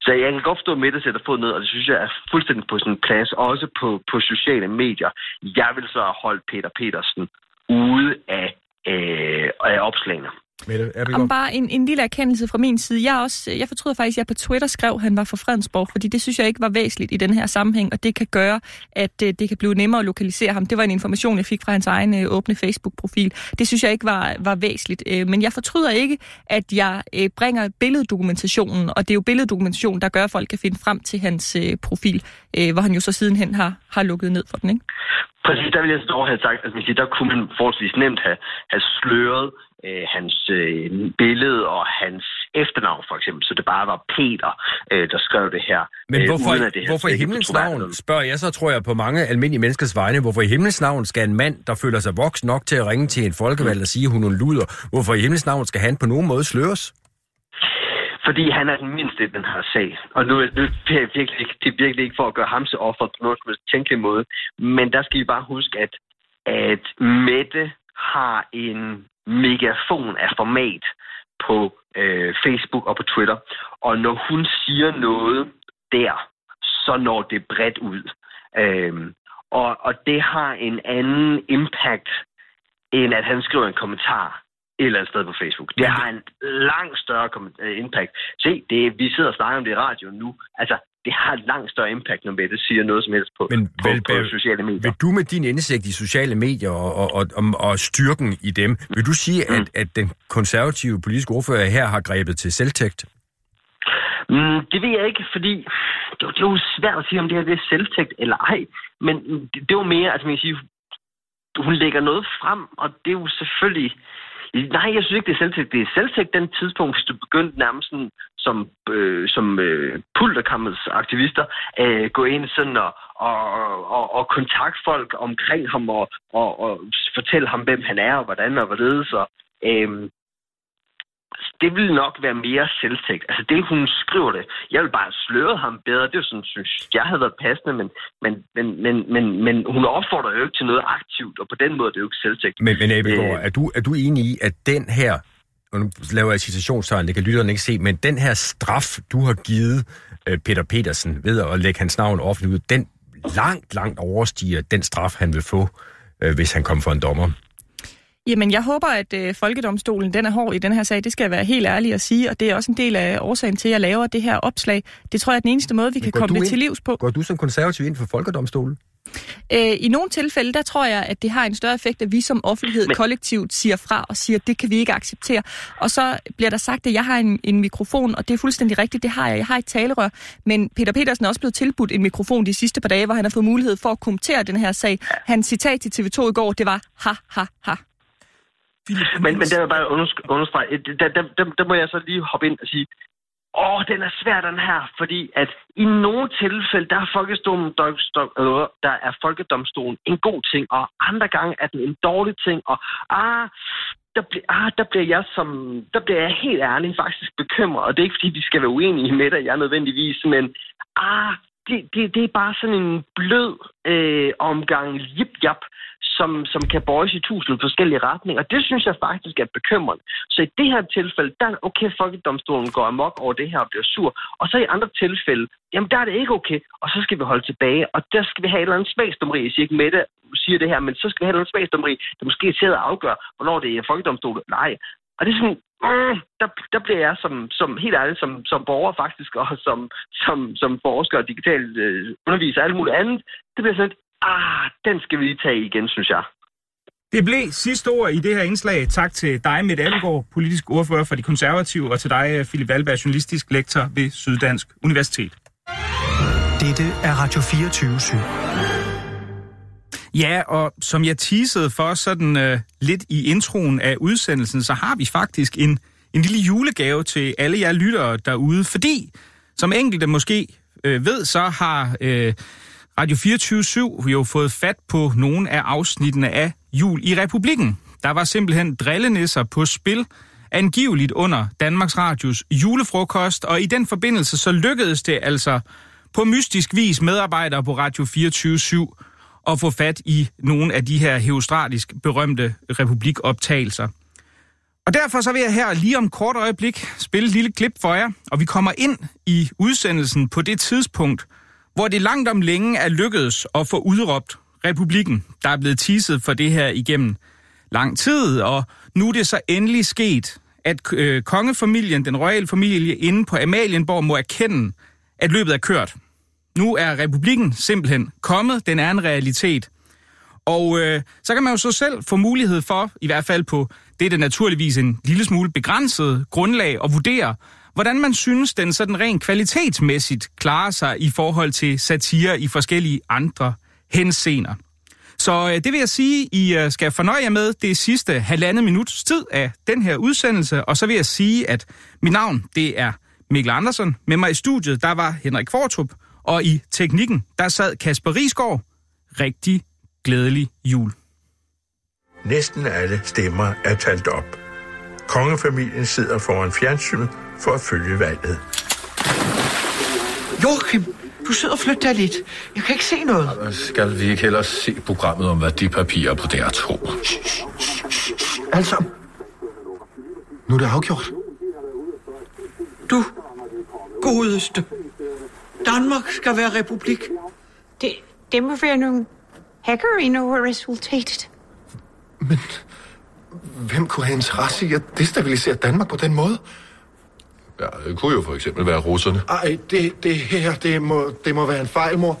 Så jeg kan godt forstå, at Mette sætter fod ned, og det synes jeg er fuldstændig på sin plads, også på, på sociale medier. Jeg vil så holde Peter Petersen ude af, øh, af opslagene. Mette, Om bare en, en lille erkendelse fra min side. Jeg, også, jeg fortryder faktisk, at jeg på Twitter skrev, at han var fra Fredensborg, fordi det synes jeg ikke var væsentligt i den her sammenhæng, og det kan gøre, at uh, det kan blive nemmere at lokalisere ham. Det var en information, jeg fik fra hans egen uh, åbne Facebook-profil. Det synes jeg ikke var, var væsentligt. Men jeg fortryder ikke, at jeg bringer billeddokumentationen, og det er jo billeddokumentation, der gør, at folk kan finde frem til hans profil, hvor han jo så sidenhen har, har lukket ned for den, ikke? Præcis, der vil jeg så have sagt, at altså, der kunne man forholdsvis nemt have, have sløret øh, hans øh, billede og hans efternavn, for eksempel, så det bare var Peter, øh, der skrev det her. Men hvorfor, øh, det her hvorfor i himlens navn, spørger jeg så, tror jeg, på mange almindelige menneskers vegne, hvorfor i himlens navn skal en mand, der føler sig voksen nok til at ringe til en folkevalg og sige, hun er luder, hvorfor i himlens navn skal han på nogen måde sløres? Fordi han er den mindste i den her sag. Og nu, nu det, er virkelig, det er virkelig ikke for at gøre ham til offer på nogen tænkelig måde. Men der skal I bare huske, at, at Mette har en megafon af format på øh, Facebook og på Twitter. Og når hun siger noget der, så når det bredt ud. Øhm, og, og det har en anden impact, end at han skriver en kommentar et eller andet sted på Facebook. Det har en langt større øh, impact. Se, det, vi sidder og snakker om det i radioen nu. Altså, det har et langt større impact, når Mette siger noget som helst på, Men på, vel, på sociale medier. Vil du med din indsigt i sociale medier og, og, og, og styrken i dem, vil du sige, mm. at, at den konservative politiske ordfører her har grebet til selvtægt? Mm, det ved jeg ikke, fordi det, det er jo svært at sige, om det her det er selvtægt eller ej. Men det, det er jo mere, altså man kan sige, hun lægger noget frem, og det er jo selvfølgelig... Nej, jeg synes ikke, det er selvtægt. Det er selvtægt den tidspunkt, hvis du begyndte nærmest sådan, som, øh, som øh, pulterkammets aktivister øh, gå ind sådan og, og, og, og kontakte folk omkring ham og, og, og fortælle ham, hvem han er og hvordan og hvorledes. Og, øh, det ville nok være mere selvtægt. Altså det, hun skriver det. Jeg vil bare sløre ham bedre. Det er jo sådan, synes jeg havde været passende, men, men, men, men, men, men hun opfordrer jo ikke til noget aktivt, og på den måde det er det jo ikke selvtægt. Men, men Abelgaard, øh, er, du, er du enig i, at den her, og nu laver jeg citationstegn, det kan lytterne ikke se, men den her straf, du har givet øh, Peter Petersen ved at lægge hans navn offentligt ud, den langt, langt overstiger den straf, han vil få, øh, hvis han kommer for en dommer? Jamen, jeg håber, at øh, Folkedomstolen den er hård i den her sag. Det skal jeg være helt ærlig at sige, og det er også en del af årsagen til, at jeg laver det her opslag. Det tror jeg er den eneste måde, vi kan komme det ind, til livs på. Går du som konservativ ind for Folkedomstolen? Øh, I nogle tilfælde, der tror jeg, at det har en større effekt, at vi som offentlighed Men... kollektivt siger fra og siger, at det kan vi ikke acceptere. Og så bliver der sagt, at jeg har en, en mikrofon, og det er fuldstændig rigtigt, det har jeg. Jeg har et talerør. Men Peter Petersen er også blevet tilbudt en mikrofon de sidste par dage, hvor han har fået mulighed for at kommentere den her sag. Hans citat til TV2 i går, det var ha, ha, ha. Men, men der vil bare understrege, der, der, der, der må jeg så lige hoppe ind og sige, åh, den er svær, den her, fordi at i nogle tilfælde, der er folkedomstolen, øh, der er folkedomstolen en god ting, og andre gange er den en dårlig ting, og ah, der, bliver, ah, der bliver jeg som, der bliver jeg helt ærlig faktisk bekymret, og det er ikke fordi, vi skal være uenige med dig, jeg nødvendigvis, men ah, det, det, det er bare sådan en blød øh, omgang jip-jap, som, som kan bøjes i tusind forskellige retninger. Det synes jeg faktisk er bekymrende. Så i det her tilfælde, der er okay, folkedomstolen går amok over det her og bliver sur. Og så i andre tilfælde, jamen der er det ikke okay, og så skal vi holde tilbage. Og der skal vi have et eller andet smagsdommeri. Jeg siger ikke med det, siger det her, men så skal vi have et eller andet smagsdommeri, der måske sidder og afgør, hvornår det er folkedomstolen. Nej. Og det er sådan, mm, der, der bliver jeg som, som helt ærligt som, som borger faktisk, og som, som, som forsker og digital øh, underviser og alt muligt andet, det bliver sådan, ah, den skal vi lige tage igen, synes jeg. Det blev sidste ord i det her indslag. Tak til dig, Mette Abelgaard, politisk ordfører for de konservative, og til dig, Philip Valberg, journalistisk lektor ved Syddansk Universitet. Dette er Radio 24 /7. Ja, og som jeg teasede for sådan uh, lidt i introen af udsendelsen, så har vi faktisk en, en lille julegave til alle jer lyttere derude, fordi som enkelte måske uh, ved, så har... Uh, Radio 24 jo fået fat på nogle af afsnittene af Jul i Republikken. Der var simpelthen drillenisser på spil, angiveligt under Danmarks Radios julefrokost, og i den forbindelse så lykkedes det altså på mystisk vis medarbejdere på Radio 24 at få fat i nogle af de her heostratisk berømte republikoptagelser. Og derfor så vil jeg her lige om kort øjeblik spille et lille klip for jer, og vi kommer ind i udsendelsen på det tidspunkt, hvor det langt om længe er lykkedes at få udråbt republikken. Der er blevet teaset for det her igennem lang tid, og nu er det så endelig sket, at øh, kongefamilien, den royale familie inde på Amalienborg, må erkende, at løbet er kørt. Nu er republikken simpelthen kommet, den er en realitet. Og øh, så kan man jo så selv få mulighed for, i hvert fald på det der naturligvis en lille smule begrænset grundlag, at vurdere, hvordan man synes, den sådan rent kvalitetsmæssigt klarer sig i forhold til satire i forskellige andre henseender. Så øh, det vil jeg sige, I øh, skal fornøje jer med det sidste halvandet minuts tid af den her udsendelse, og så vil jeg sige, at mit navn, det er Mikkel Andersen. Med mig i studiet, der var Henrik Fortrup, og i teknikken, der sad Kasper Risgaard. Rigtig glædelig jul. Næsten alle stemmer er talt op. Kongefamilien sidder foran fjernsynet for at følge valget. Joachim, du sidder og flytter dig lidt. Jeg kan ikke se noget. Skal vi ikke hellere se programmet om værdipapirer på DR2? Altså, nu er det afgjort. Du, godeste. Danmark skal være republik. Det, det må være nogle hacker over resultatet. Men hvem kunne have interesse i at destabilisere Danmark på den måde? Ja, det kunne jo for eksempel være russerne. Ej, det, det her, det må, det må være en fejl, mor.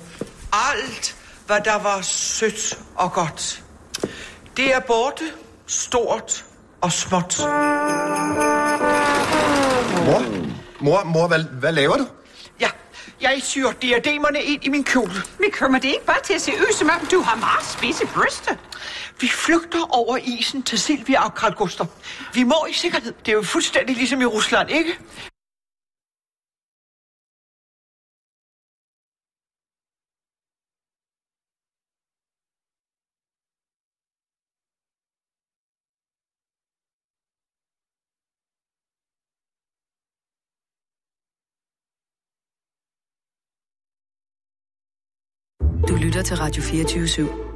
Alt, hvad der var sødt og godt, det er borte, stort og småt. Mor, Mor, mor, hvad, hvad laver du? Ja, jeg syr diademerne ind i min kjole. Men kommer det ikke bare til at se ud, som om du har meget spidse bryster? Vi flygter over isen til Silvia og Karl Gustav. Vi må i sikkerhed. Det er jo fuldstændig ligesom i Rusland, ikke? Du lytter til Radio 24 /7.